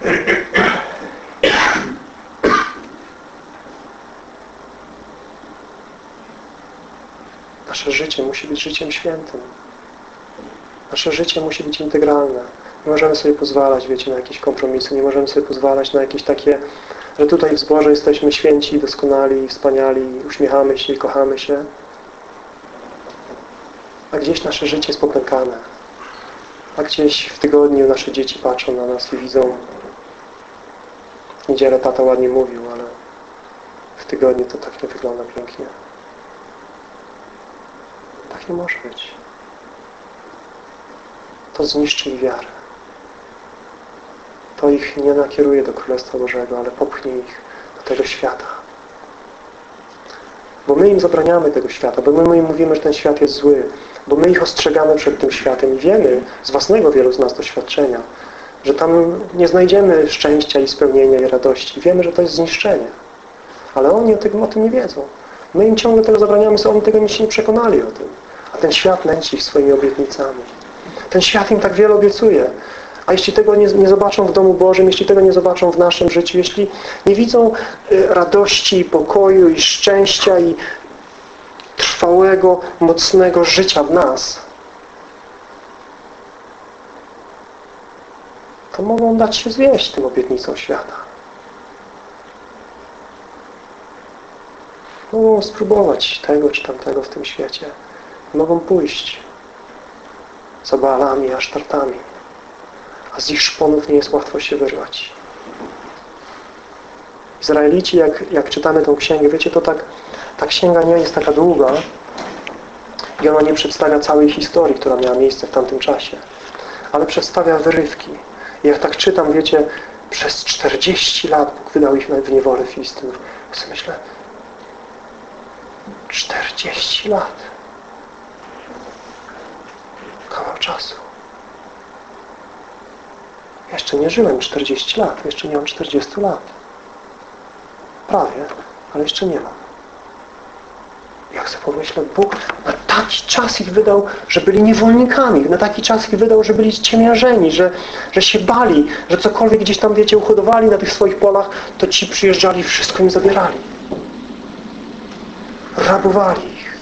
*coughs* Nasze życie musi być życiem świętym. Nasze życie musi być integralne. Nie możemy sobie pozwalać, wiecie, na jakieś kompromisy. Nie możemy sobie pozwalać na jakieś takie, że tutaj w zborze jesteśmy święci, doskonali, wspaniali, uśmiechamy się i kochamy się. A gdzieś nasze życie jest popękane. A gdzieś w tygodniu nasze dzieci patrzą na nas i widzą niedzielę tata ładnie mówił, ale w tygodniu to tak nie wygląda pięknie. Tak nie może być. To zniszczy ich wiarę. To ich nie nakieruje do Królestwa Bożego, ale popchnie ich do tego świata. Bo my im zabraniamy tego świata, bo my im mówimy, że ten świat jest zły, bo my ich ostrzegamy przed tym światem i wiemy z własnego wielu z nas doświadczenia, że tam nie znajdziemy szczęścia i spełnienia i radości. Wiemy, że to jest zniszczenie. Ale oni o tym, o tym nie wiedzą. My im ciągle tego zabraniamy, oni tego nic nie przekonali o tym. A ten świat nęci ich swoimi obietnicami. Ten świat im tak wiele obiecuje. A jeśli tego nie, nie zobaczą w domu Bożym, jeśli tego nie zobaczą w naszym życiu, jeśli nie widzą y, radości, pokoju i szczęścia i trwałego, mocnego życia w nas, to mogą dać się zwieść tym obietnicom świata. Mogą spróbować tego czy tamtego w tym świecie. Mogą pójść za Baalami i Asztartami. A z ich szponów nie jest łatwo się wyrwać. Izraelici, jak, jak czytamy tą księgę, wiecie, to tak, ta księga nie jest taka długa i ona nie przedstawia całej historii, która miała miejsce w tamtym czasie, ale przedstawia wyrywki. Jak tak czytam, wiecie, przez 40 lat Bóg wydał ich w niewolę Filistynów. Ja sobie myślę, 40 lat. Kawał czasu. Jeszcze nie żyłem 40 lat. Jeszcze nie mam 40 lat. Prawie, ale jeszcze nie mam. Jak sobie pomyślę, Bóg na taki czas ich wydał, że byli niewolnikami. Na taki czas ich wydał, że byli ciemiężeni, że, że się bali, że cokolwiek gdzieś tam, wiecie, uhodowali na tych swoich polach, to ci przyjeżdżali i wszystko im zabierali. Rabowali ich.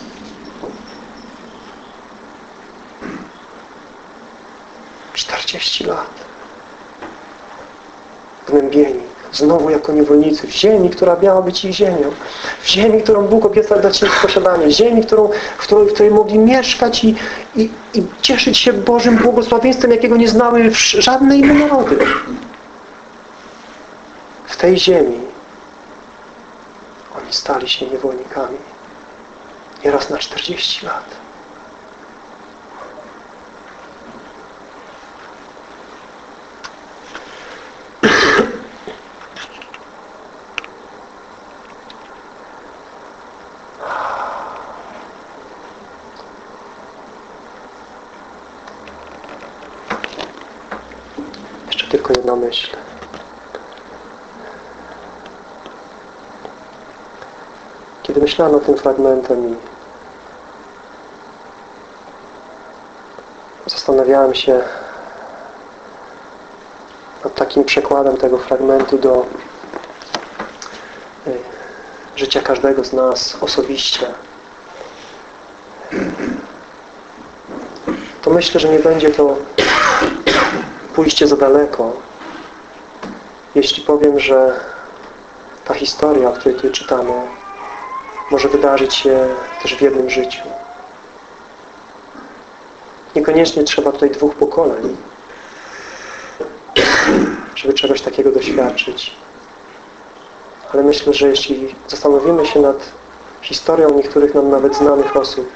Czterdzieści lat. Gnębieni znowu jako niewolnicy w ziemi, która miała być ich ziemią, w ziemi, którą Bóg obiecał dać im w posiadanie, ziemi, którą, w, której, w której mogli mieszkać i, i, i cieszyć się Bożym błogosławieństwem, jakiego nie znały żadne inne narody. W tej ziemi oni stali się niewolnikami. Nieraz na 40 lat. Kiedy myślałem o tym fragmentem i zastanawiałem się nad takim przekładem tego fragmentu do y, życia każdego z nas osobiście, to myślę, że nie będzie to pójście za daleko, jeśli powiem, że ta historia, o której tutaj czytamy, może wydarzyć się też w jednym życiu. Niekoniecznie trzeba tutaj dwóch pokoleń, żeby czegoś takiego doświadczyć. Ale myślę, że jeśli zastanowimy się nad historią niektórych nam nawet znanych osób,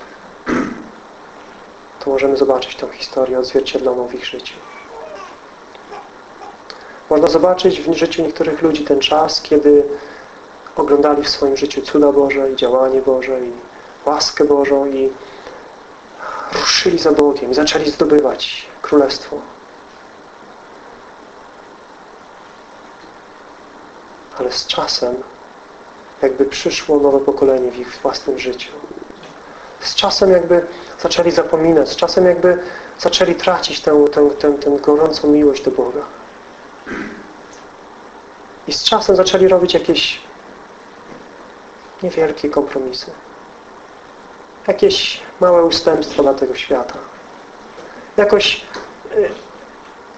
to możemy zobaczyć tę historię odzwierciedloną w ich życiu. Można zobaczyć w życiu niektórych ludzi ten czas, kiedy oglądali w swoim życiu cuda Boże i działanie Boże i łaskę Bożą i ruszyli za Bogiem i zaczęli zdobywać Królestwo. Ale z czasem jakby przyszło nowe pokolenie w ich własnym życiu. Z czasem jakby zaczęli zapominać, z czasem jakby zaczęli tracić tę, tę, tę, tę gorącą miłość do Boga. I z czasem zaczęli robić jakieś niewielkie kompromisy. Jakieś małe ustępstwa dla tego świata. Jakoś y,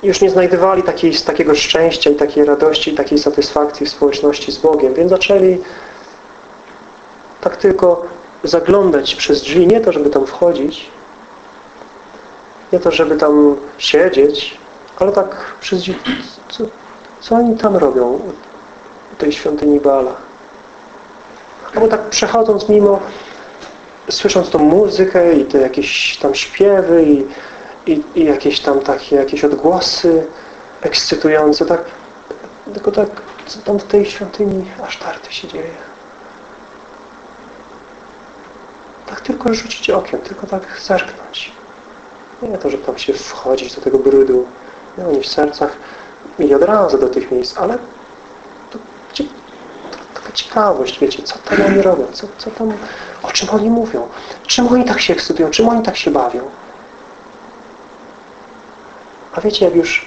już nie znajdowali takiej, takiego szczęścia i takiej radości i takiej satysfakcji w społeczności z Bogiem, więc zaczęli tak tylko zaglądać przez drzwi, nie to, żeby tam wchodzić, nie to, żeby tam siedzieć, ale tak przez drzwi, co, co oni tam robią u tej świątyni Bala? Albo tak przechodząc mimo, słysząc tą muzykę i te jakieś tam śpiewy i, i, i jakieś tam takie jakieś odgłosy ekscytujące, tak, tylko tak, co tam w tej świątyni aż tarty się dzieje. Tak tylko rzucić okiem, tylko tak zerknąć. Nie to, żeby tam się wchodzić do tego brudu. Nie, oni w sercach mieli od razu do tych miejsc, ale ciekawość, wiecie, co tam oni robią, co, co tam, o czym oni mówią, czym oni tak się ekscytują, czym oni tak się bawią. A wiecie, jak już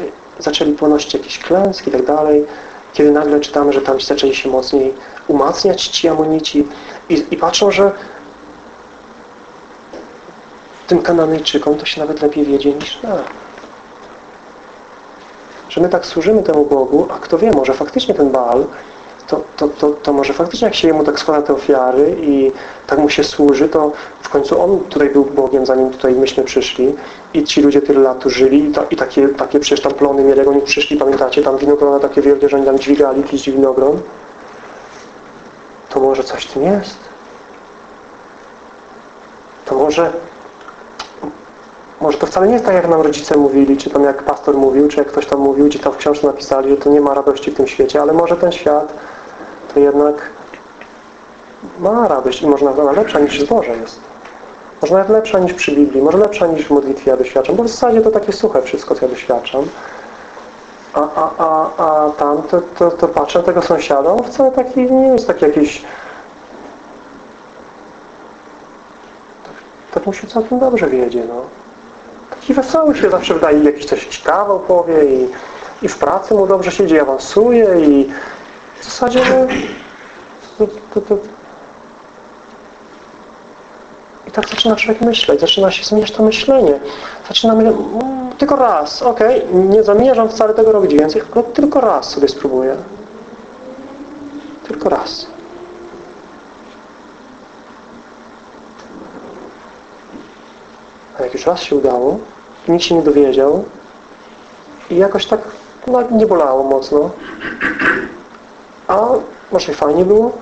y, zaczęli ponosić jakieś klęski i tak dalej, kiedy nagle czytamy, że tam zaczęli się mocniej umacniać ci amonici i, i patrzą, że tym Kananejczykom to się nawet lepiej wiedzie niż nam że my tak służymy temu Bogu, a kto wie, może faktycznie ten Baal, to, to, to, to może faktycznie jak się jemu tak składa te ofiary i tak mu się służy, to w końcu on tutaj był Bogiem, zanim tutaj myśmy przyszli i ci ludzie tyle lat tu żyli i, i takie, takie przecież tam plony mieli, jak oni przyszli, pamiętacie, tam winogrona takie wielkie, że oni tam dźwigali jakiś winogron. To może coś w tym jest? To może może to wcale nie jest tak, jak nam rodzice mówili, czy tam jak pastor mówił, czy jak ktoś tam mówił, czy tam w książce napisali, że to nie ma radości w tym świecie, ale może ten świat to jednak ma radość i może nawet lepsza niż z Boże jest. Może nawet lepsza niż przy Biblii, może lepsza niż w modlitwie ja doświadczam, bo w zasadzie to takie suche wszystko, co ja doświadczam. A, a, a, a tam to, to, to patrzę tego sąsiada, on wcale taki nie jest taki jakiś mu się całkiem dobrze wiedzie, no. Taki wesoły się zawsze wydaje, jakiś coś kawał powie i, i w pracy mu dobrze się dzieje, awansuje i w zasadzie to, to, i tak zaczyna człowiek myśleć, zaczyna się zmieniać to myślenie. Zaczyna myśleć, mm, tylko raz, ok, nie zamierzam wcale tego robić więcej, ale tylko raz sobie spróbuję. Tylko raz. A jak już raz się udało, nikt się nie dowiedział i jakoś tak no, nie bolało mocno, a może fajnie było,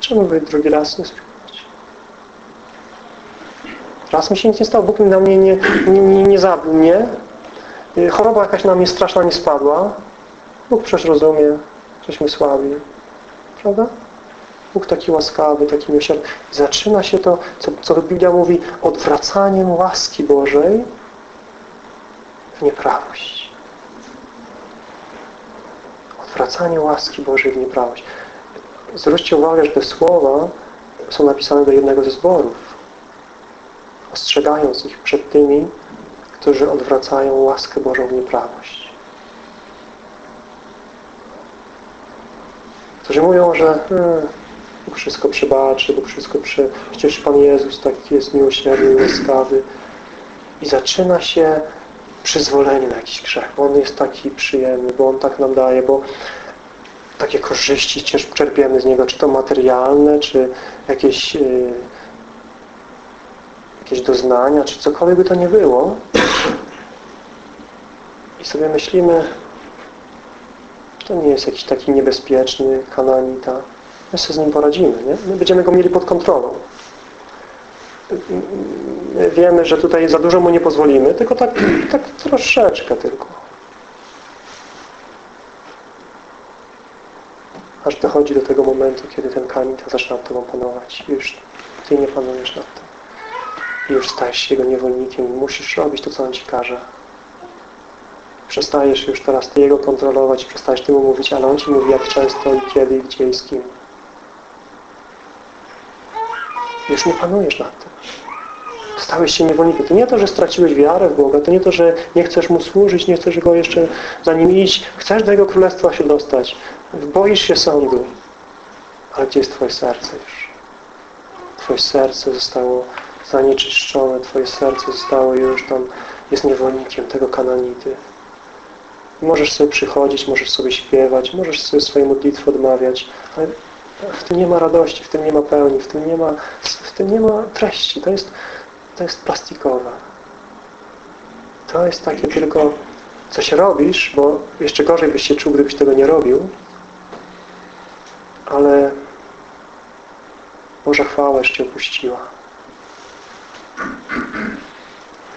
czemu by drugi raz nie spróbować? Raz mi się nic nie stało, Bóg na mnie nie, nie, nie, nie zabił mnie, choroba jakaś na mnie straszna nie spadła, Bóg przecież rozumie, żeśmy słabi, prawda? Bóg taki łaskawy, taki miłosierny. Zaczyna się to, co, co Biblia mówi, odwracaniem łaski Bożej w nieprawość. Odwracanie łaski Bożej w nieprawość. Zwróćcie uwagę, że te słowa są napisane do jednego ze zborów, ostrzegając ich przed tymi, którzy odwracają łaskę Bożą w nieprawość. Którzy mówią, że hmm, Bóg wszystko przebaczy, Bóg wszystko prze... Przecież Pan Jezus taki jest miłosierny, łaskawy. I zaczyna się przyzwolenie na jakiś grzech, On jest taki przyjemny, bo On tak nam daje, bo takie korzyści czerpiemy z Niego, czy to materialne, czy jakieś yy, jakieś doznania, czy cokolwiek by to nie było. I sobie myślimy, to nie jest jakiś taki niebezpieczny kananita. My sobie z nim poradzimy, nie? My będziemy go mieli pod kontrolą. Wiemy, że tutaj za dużo mu nie pozwolimy, tylko tak, tak troszeczkę tylko. Aż dochodzi do tego momentu, kiedy ten kanita zaczyna nad Tobą panować. Już Ty nie panujesz nad tym. Już stajesz się Jego niewolnikiem i musisz robić to, co On Ci każe. Przestajesz już teraz Ty Jego kontrolować, przestajesz Ty Mu mówić, ale On Ci mówi jak często i kiedy, i gdzie i z kim. Już nie panujesz nad tym. Stałeś się niewolnikiem. To nie to, że straciłeś wiarę w Boga, to nie to, że nie chcesz Mu służyć, nie chcesz Go jeszcze za Nim iść. Chcesz do Jego Królestwa się dostać. Boisz się sądu. Ale gdzie jest Twoje serce już? Twoje serce zostało zanieczyszczone, Twoje serce zostało już tam, jest niewolnikiem tego kananity. Możesz sobie przychodzić, możesz sobie śpiewać, możesz sobie swoje modlitwy odmawiać, ale w tym nie ma radości, w tym nie ma pełni, w tym nie ma, w tym nie ma treści. To jest, to jest plastikowe. To jest takie tylko coś robisz, bo jeszcze gorzej byś się czuł, gdybyś tego nie robił, ale Boża chwała Cię opuściła.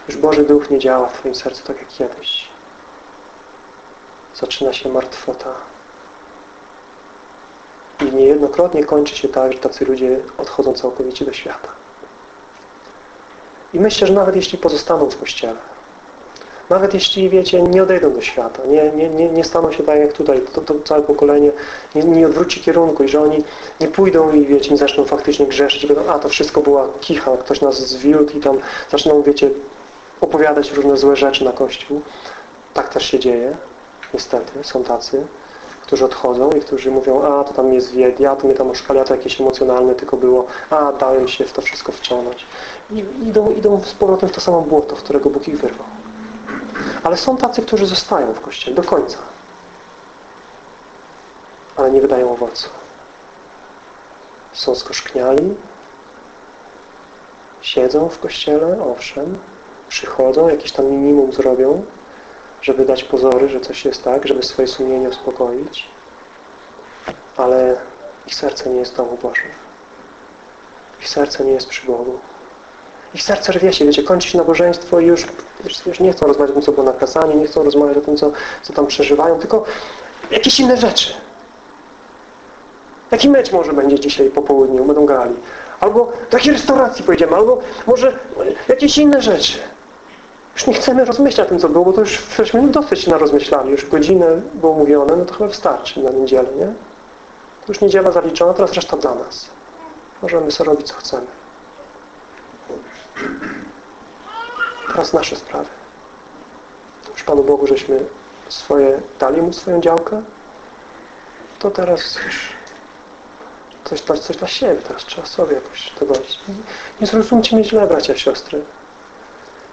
Już Boży Duch nie działa w Twoim sercu tak jak kiedyś. Zaczyna się martwota. I niejednokrotnie kończy się tak, że tacy ludzie odchodzą całkowicie do świata. I myślę, że nawet jeśli pozostaną w Kościele, nawet jeśli, wiecie, nie odejdą do świata, nie, nie, nie, nie staną się tak jak tutaj, to, to całe pokolenie nie, nie odwróci kierunku i że oni nie pójdą i, wiecie, nie zaczną faktycznie grzeszyć, będą, a to wszystko była kicha, ktoś nas zwiódł i tam zaczną, wiecie, opowiadać różne złe rzeczy na Kościół. Tak też się dzieje, niestety, są tacy, którzy odchodzą i którzy mówią, a to tam zwiedli, a to mnie tam oszkali, a to jakieś emocjonalne tylko było, a dałem się w to wszystko wciągnąć. I idą, idą z powrotem w to samo błoto, w którego Bóg ich wyrwał. Ale są tacy, którzy zostają w Kościele do końca. Ale nie wydają owocu. Są skoszkniali, siedzą w Kościele, owszem, przychodzą, jakieś tam minimum zrobią, żeby dać pozory, że coś jest tak, żeby swoje sumienie uspokoić, ale ich serce nie jest w domu Bożym. Ich serce nie jest przy Bogu. Ich serce rwie się, wiecie, kończy się nabożeństwo i już, już nie chcą rozmawiać o tym, co było nakazanie, nie chcą rozmawiać o tym, co, co tam przeżywają, tylko jakieś inne rzeczy. Jaki mecz może będzie dzisiaj po południu, będą grali. Albo do jakiej restauracji pojedziemy, albo może jakieś inne rzeczy. Już nie chcemy rozmyślać o tym, co było, bo to już żeśmy dosyć na rozmyślali. Już godzinę było mówione, no to chyba wystarczy na niedzielę, nie? To już niedziela zaliczona, teraz reszta dla nas. Możemy sobie robić, co chcemy. Teraz nasze sprawy. Już Panu Bogu, żeśmy swoje, dali Mu swoją działkę, to teraz już coś, coś, coś dla siebie, teraz trzeba sobie jakoś dojść. Nie zrozumcie mnie źle, bracia, siostry.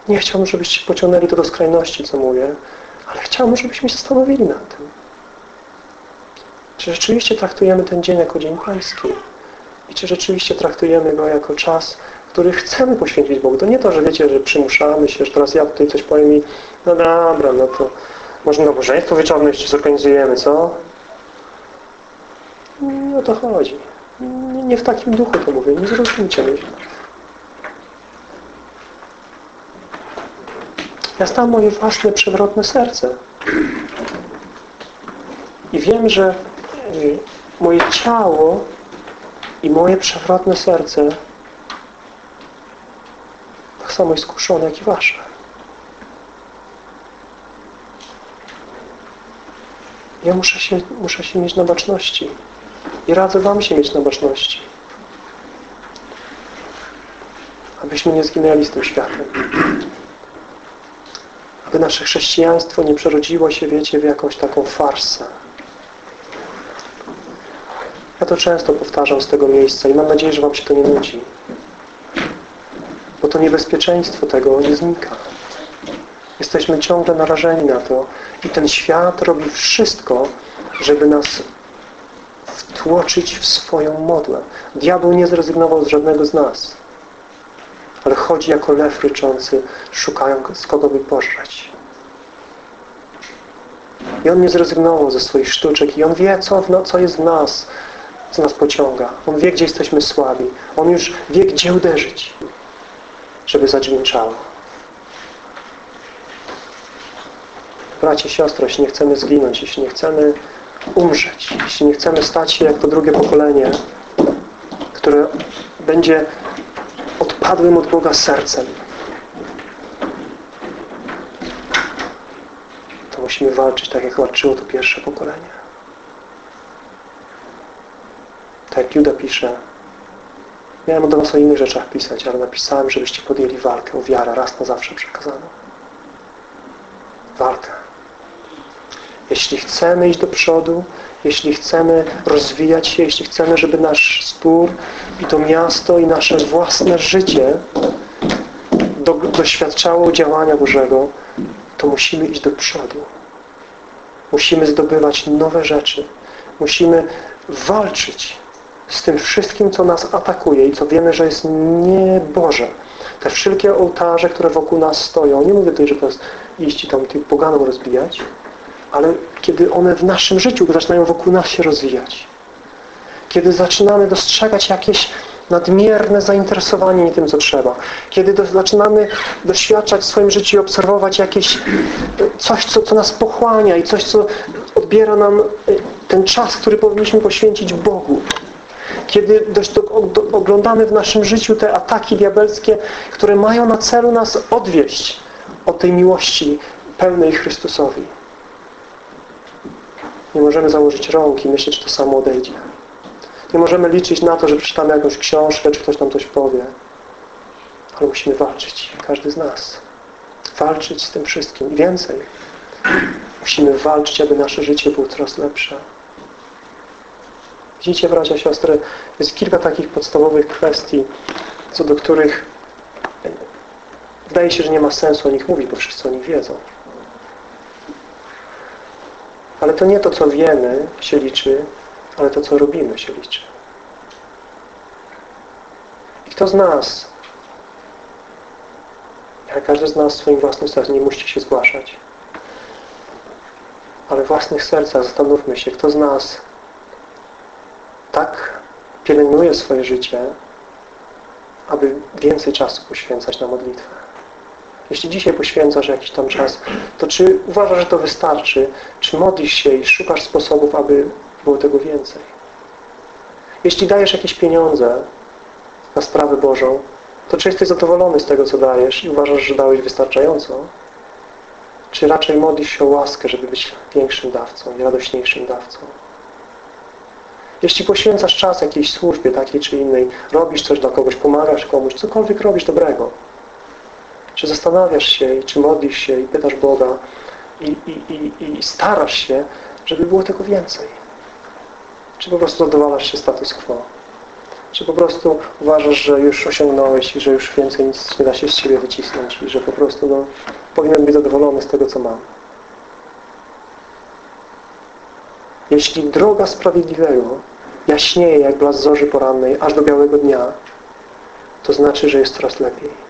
Nie chciałbym, żebyście pociągnęli to do skrajności, co mówię, ale chciałbym, żebyśmy się zastanowili nad tym. Czy rzeczywiście traktujemy ten dzień jako Dzień Pański? I czy rzeczywiście traktujemy go jako czas, który chcemy poświęcić Bogu? To nie to, że wiecie, że przymuszamy się, że teraz ja tutaj coś powiem i no dobra, no to może nabożeństwo wieczorne jeszcze zorganizujemy, co? Nie o to chodzi. Nie, nie w takim duchu to mówię. Nie zrozumcie mnie. Znam moje własne przewrotne serce. I wiem, że y, moje ciało i moje przewrotne serce tak samo jest skuszone, jak i wasze. Ja muszę się, muszę się mieć na baczności. I radzę Wam się mieć na baczności. Abyśmy nie zginęli z tym światem. Aby nasze chrześcijaństwo nie przerodziło się, wiecie, w jakąś taką farsę. Ja to często powtarzam z tego miejsca i mam nadzieję, że Wam się to nie nudzi. Bo to niebezpieczeństwo tego nie znika. Jesteśmy ciągle narażeni na to i ten świat robi wszystko, żeby nas wtłoczyć w swoją modłę. Diabeł nie zrezygnował z żadnego z nas. Ale chodzi jako lew ryczący, szukają z kogo by pożreć. I on nie zrezygnował ze swoich sztuczek i on wie, co, no, co jest w nas, co nas pociąga. On wie, gdzie jesteśmy słabi. On już wie, gdzie uderzyć, żeby zadźwięczało. Bracie, siostro, jeśli nie chcemy zginąć, jeśli nie chcemy umrzeć, jeśli nie chcemy stać się jak to drugie pokolenie, które będzie odpadłym od Boga sercem, to musimy walczyć tak, jak walczyło to pierwsze pokolenie. Tak jak Juda pisze, miałem do Was o innych rzeczach pisać, ale napisałem, żebyście podjęli walkę o wiarę raz na zawsze przekazaną. Walkę. Jeśli chcemy iść do przodu, jeśli chcemy rozwijać się, jeśli chcemy, żeby nasz spór i to miasto i nasze własne życie do, doświadczało działania Bożego, to musimy iść do przodu. Musimy zdobywać nowe rzeczy. Musimy walczyć z tym wszystkim, co nas atakuje i co wiemy, że jest nieboże. Te wszelkie ołtarze, które wokół nas stoją, nie mówię tutaj, że to iść i tam tych poganom rozbijać, ale kiedy one w naszym życiu zaczynają wokół nas się rozwijać. Kiedy zaczynamy dostrzegać jakieś nadmierne zainteresowanie nie tym, co trzeba. Kiedy do, zaczynamy doświadczać w swoim życiu i obserwować jakieś e, coś, co, co nas pochłania i coś, co odbiera nam e, ten czas, który powinniśmy poświęcić Bogu. Kiedy dość do, do, oglądamy w naszym życiu te ataki diabelskie, które mają na celu nas odwieść od tej miłości pełnej Chrystusowi. Nie możemy założyć rąk i myśleć, że to samo odejdzie. Nie możemy liczyć na to, że przeczytamy jakąś książkę, czy ktoś nam coś powie. Ale musimy walczyć. Każdy z nas. Walczyć z tym wszystkim. I więcej. Musimy walczyć, aby nasze życie było coraz lepsze. Widzicie, bracia, siostry, jest kilka takich podstawowych kwestii, co do których wydaje się, że nie ma sensu o nich mówić, bo wszyscy o nich wiedzą. Ale to nie to, co wiemy, się liczy, ale to, co robimy, się liczy. I kto z nas, jak każdy z nas w swoim własnym sercu, nie musi się zgłaszać, ale w własnych sercach zastanówmy się, kto z nas tak pielęgnuje swoje życie, aby więcej czasu poświęcać na modlitwę. Jeśli dzisiaj poświęcasz jakiś tam czas, to czy uważasz, że to wystarczy? Czy modlisz się i szukasz sposobów, aby było tego więcej? Jeśli dajesz jakieś pieniądze na sprawę Bożą, to czy jesteś zadowolony z tego, co dajesz i uważasz, że dałeś wystarczająco? Czy raczej modlisz się o łaskę, żeby być większym dawcą i radośniejszym dawcą? Jeśli poświęcasz czas jakiejś służbie takiej czy innej, robisz coś dla kogoś, pomagasz komuś, cokolwiek robisz dobrego, czy zastanawiasz się i czy modlisz się i pytasz Boga i, i, i, i starasz się, żeby było tego więcej. Czy po prostu zadowalasz się status quo? Czy po prostu uważasz, że już osiągnąłeś i że już więcej nic nie da się z siebie wycisnąć i że po prostu no, powinienem być zadowolony z tego, co mam? Jeśli droga sprawiedliwego jaśnieje jak blask zorzy porannej aż do białego dnia, to znaczy, że jest coraz lepiej.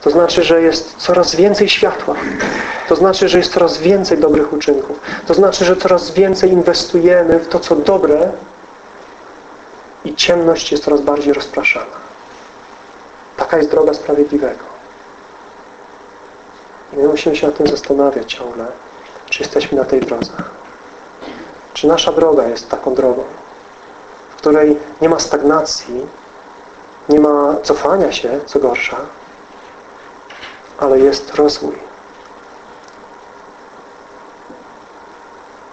To znaczy, że jest coraz więcej światła. To znaczy, że jest coraz więcej dobrych uczynków. To znaczy, że coraz więcej inwestujemy w to, co dobre i ciemność jest coraz bardziej rozpraszana. Taka jest droga sprawiedliwego. I my musimy się nad tym zastanawiać ciągle, czy jesteśmy na tej drodze. Czy nasza droga jest taką drogą, w której nie ma stagnacji, nie ma cofania się, co gorsza, ale jest rozwój.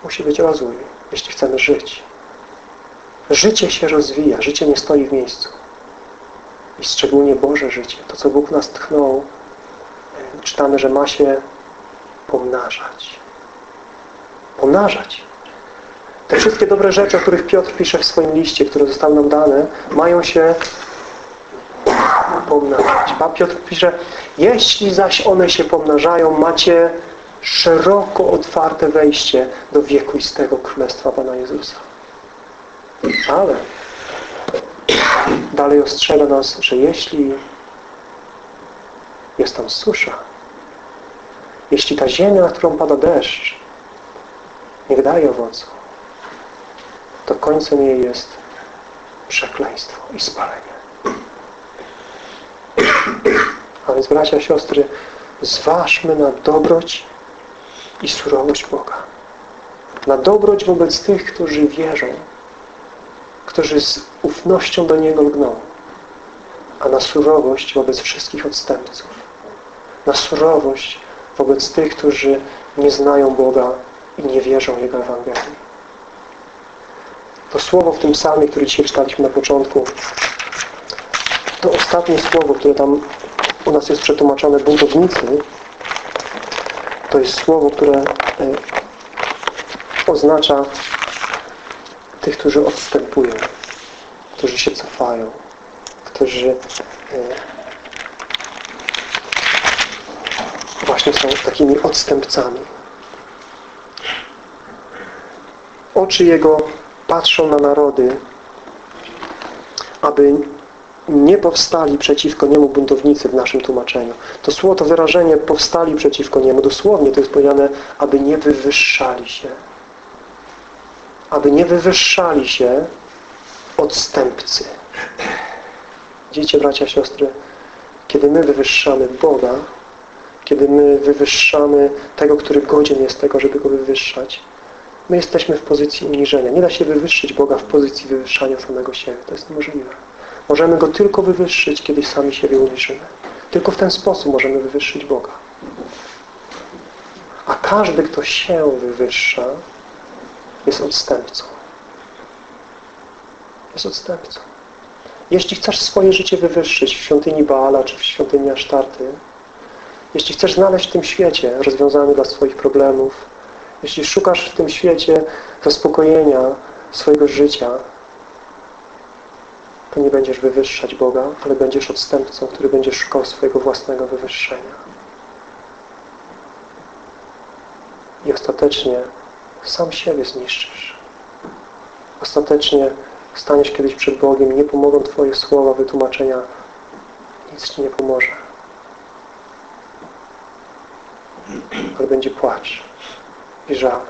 Musi być rozwój, jeśli chcemy żyć. Życie się rozwija, życie nie stoi w miejscu. I szczególnie Boże życie, to co Bóg nas tchnął, e, czytamy, że ma się pomnażać. Pomnażać. Te wszystkie dobre rzeczy, o których Piotr pisze w swoim liście, które zostały nam dane, mają się pomnażać. Pan Piotr pisze, jeśli zaś one się pomnażają, macie szeroko otwarte wejście do wiekuistego Królestwa Pana Jezusa. Ale dalej ostrzega nas, że jeśli jest tam susza, jeśli ta ziemia, na którą pada deszcz, nie daje owocu, to końcem jej jest przekleństwo i spalenie. A więc bracia, siostry, zważmy na dobroć i surowość Boga. Na dobroć wobec tych, którzy wierzą, którzy z ufnością do Niego lgną, a na surowość wobec wszystkich odstępców. Na surowość wobec tych, którzy nie znają Boga i nie wierzą Jego Ewangelii. To słowo w tym psalmie, które dzisiaj czytaliśmy na początku, to ostatnie słowo, które tam u nas jest przetłumaczone buntownicy, to jest słowo, które e, oznacza tych, którzy odstępują, którzy się cofają, którzy e, właśnie są takimi odstępcami. Oczy Jego patrzą na narody, aby nie powstali przeciwko Niemu buntownicy w naszym tłumaczeniu. To słowo, to wyrażenie powstali przeciwko Niemu, dosłownie to jest powiedziane, aby nie wywyższali się. Aby nie wywyższali się odstępcy. Widzicie, bracia, siostry, kiedy my wywyższamy Boga, kiedy my wywyższamy tego, który godzien jest tego, żeby Go wywyższać, my jesteśmy w pozycji uniżenia. Nie da się wywyższyć Boga w pozycji wywyższania samego siebie. To jest niemożliwe. Możemy Go tylko wywyższyć, kiedy sami siebie uniżymy. Tylko w ten sposób możemy wywyższyć Boga. A każdy, kto się wywyższa, jest odstępcą. Jest odstępcą. Jeśli chcesz swoje życie wywyższyć w świątyni Baala czy w świątyni Asztarty, jeśli chcesz znaleźć w tym świecie rozwiązanie dla swoich problemów, jeśli szukasz w tym świecie zaspokojenia swojego życia, nie będziesz wywyższać Boga, ale będziesz odstępcą, który będzie szukał swojego własnego wywyższenia. I ostatecznie sam siebie zniszczysz. Ostatecznie staniesz kiedyś przed Bogiem, nie pomogą Twoje słowa, wytłumaczenia. Nic Ci nie pomoże. Ale będzie płacz i żal.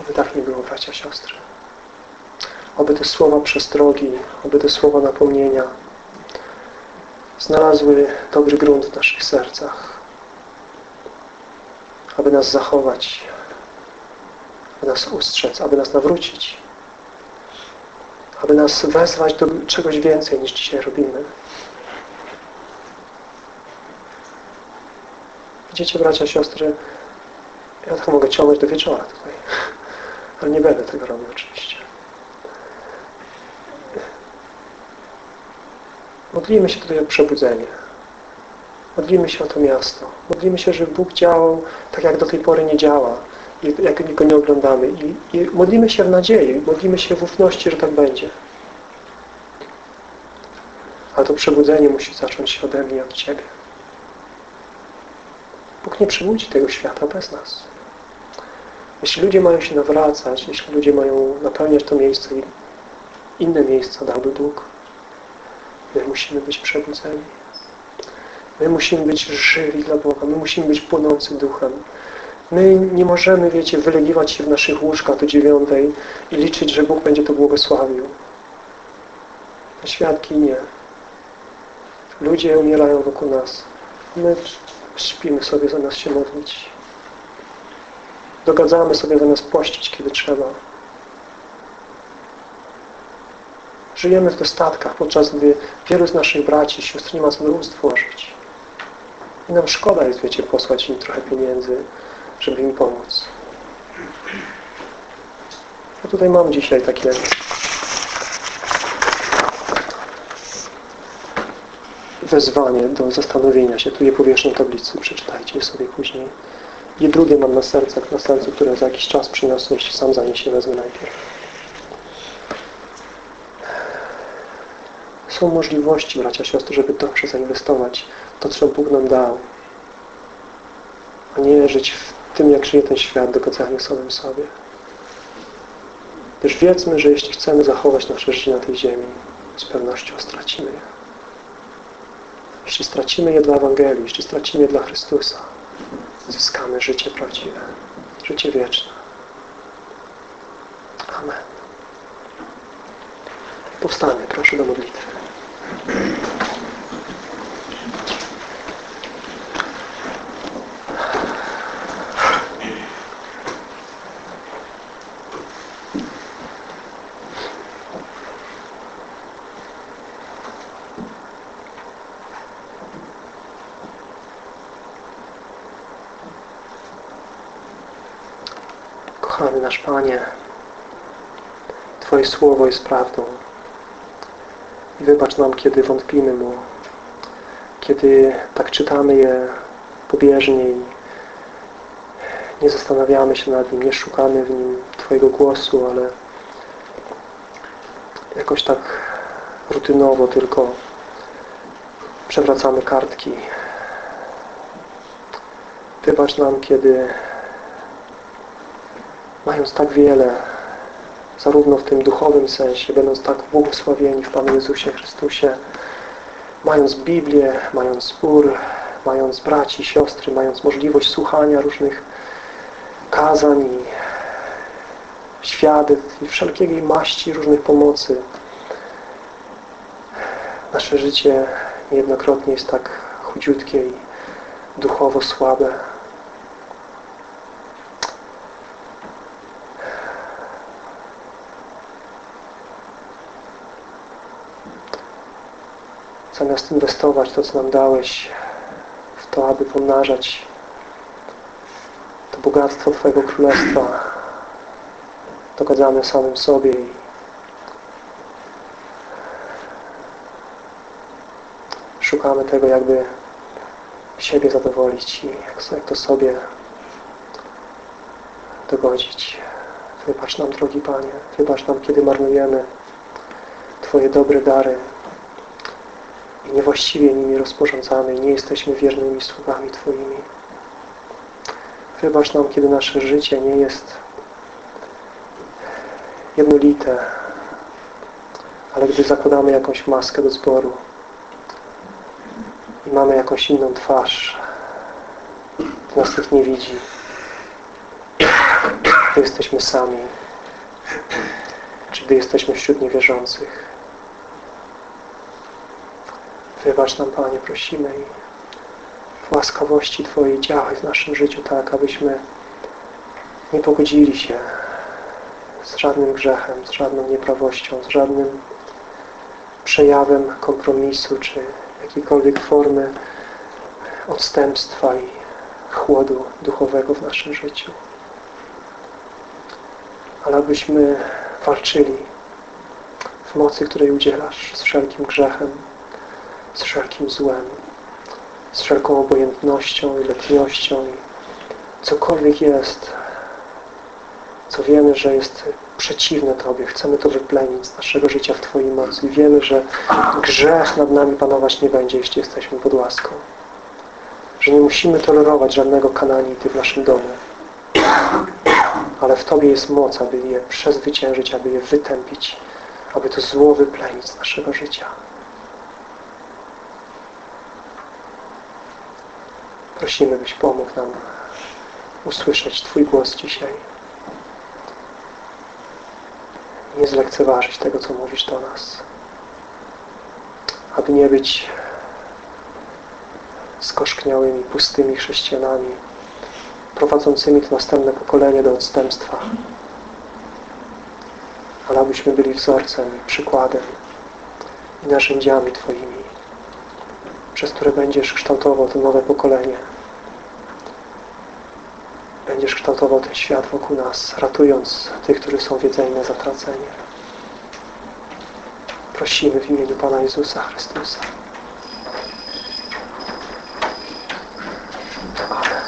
Oby tak nie było, bracia, siostry. Oby te słowa przestrogi, oby te słowa napomnienia znalazły dobry grunt w naszych sercach. Aby nas zachować, aby nas ustrzec, aby nas nawrócić, aby nas wezwać do czegoś więcej niż dzisiaj robimy. Widzicie, bracia, siostry, ja tak mogę ciągnąć do wieczora tutaj, ale nie będę tego robił oczywiście. Modlimy się tutaj o przebudzenie. Modlimy się o to miasto. Modlimy się, żeby Bóg działał tak, jak do tej pory nie działa. Jak Go nie oglądamy. I, I modlimy się w nadziei. Modlimy się w ufności, że tak będzie. Ale to przebudzenie musi zacząć się ode mnie od Ciebie. Bóg nie przebudzi tego świata bez nas. Jeśli ludzie mają się nawracać, jeśli ludzie mają napełniać to miejsce i inne miejsca dałby Bóg, my musimy być przebudzeni. My musimy być żywi dla Boga. My musimy być płonący duchem. My nie możemy, wiecie, wylegiwać się w naszych łóżkach do dziewiątej i liczyć, że Bóg będzie to błogosławił. A świat ginie. Ludzie umierają wokół nas. My śpimy sobie zamiast się modlić. Dogadzamy sobie zamiast pościć, kiedy trzeba. Żyjemy w dostatkach, podczas gdy wielu z naszych braci i sióstr nie ma do ust włożyć. I nam szkoda jest, wiecie, posłać im trochę pieniędzy, żeby im pomóc. Ja tutaj mam dzisiaj takie wezwanie do zastanowienia się. Tu je powieszam tablicy, przeczytajcie sobie później. I drugie mam na sercach, na sercu, które za jakiś czas przyniosę, jeśli sam za nie się wezmę najpierw. Są możliwości, bracia, siostry, żeby dobrze zainwestować to, co Bóg nam dał. A nie żyć w tym, jak żyje ten świat, dogadzaniu samym sobie. Też wiedzmy, że jeśli chcemy zachować nasze życie na tej ziemi, z pewnością stracimy je. Jeśli stracimy je dla Ewangelii, jeśli stracimy je dla Chrystusa, zyskamy życie prawdziwe, życie wieczne. Amen. Powstanie, proszę do modlitwy. Kochany nasz Panie, Twoje Słowo jest prawdą. I wybacz nam, kiedy wątpimy Mu, kiedy tak czytamy je pobieżnie i nie zastanawiamy się nad Nim, nie szukamy w Nim Twojego głosu, ale jakoś tak rutynowo tylko przewracamy kartki. Wybacz nam, kiedy mając tak wiele, zarówno w tym duchowym sensie, będąc tak błogosławieni w Panu Jezusie Chrystusie, mając Biblię, mając zbór, mając braci, siostry, mając możliwość słuchania różnych kazań i świadectw i wszelkiej maści różnych pomocy. Nasze życie niejednokrotnie jest tak chudziutkie i duchowo słabe. Zamiast inwestować to, co nam dałeś w to, aby pomnażać to bogactwo Twojego Królestwa, dogadzamy samym sobie i szukamy tego, jakby siebie zadowolić i jak to sobie dogodzić. Wybacz nam, drogi Panie, wybacz nam, kiedy marnujemy Twoje dobre dary niewłaściwie nimi rozporządzamy i nie jesteśmy wiernymi sługami Twoimi. Wybacz nam, kiedy nasze życie nie jest jednolite, ale gdy zakładamy jakąś maskę do zboru i mamy jakąś inną twarz, nas nikt nie widzi. Gdy jesteśmy sami, czy gdy jesteśmy wśród niewierzących. Wybacz nam, Panie, prosimy i w łaskawości Twojej działaj w naszym życiu tak, abyśmy nie pogodzili się z żadnym grzechem, z żadną nieprawością, z żadnym przejawem kompromisu czy jakiejkolwiek formy odstępstwa i chłodu duchowego w naszym życiu. Ale abyśmy walczyli w mocy, której udzielasz z wszelkim grzechem, z wszelkim złem, z wszelką obojętnością i letniością i cokolwiek jest, co wiemy, że jest przeciwne Tobie. Chcemy to wyplenić z naszego życia w Twojej mocy. I wiemy, że grzech nad nami panować nie będzie, jeśli jesteśmy pod łaską. Że nie musimy tolerować żadnego kananity w naszym domu. Ale w Tobie jest moc, aby je przezwyciężyć, aby je wytępić, aby to zło wyplenić z naszego życia. Prosimy, byś pomógł nam usłyszeć Twój głos dzisiaj. Nie zlekceważyć tego, co mówisz do nas. Aby nie być skoszkniałymi, pustymi chrześcijanami, prowadzącymi to następne pokolenie do odstępstwa. Ale abyśmy byli wzorcem, przykładem i narzędziami Twoimi, przez które będziesz kształtował to nowe pokolenie. Będziesz kształtował ten świat wokół nas, ratując tych, którzy są wiedzeni na zatracenie. Prosimy w imieniu Pana Jezusa Chrystusa. Amen.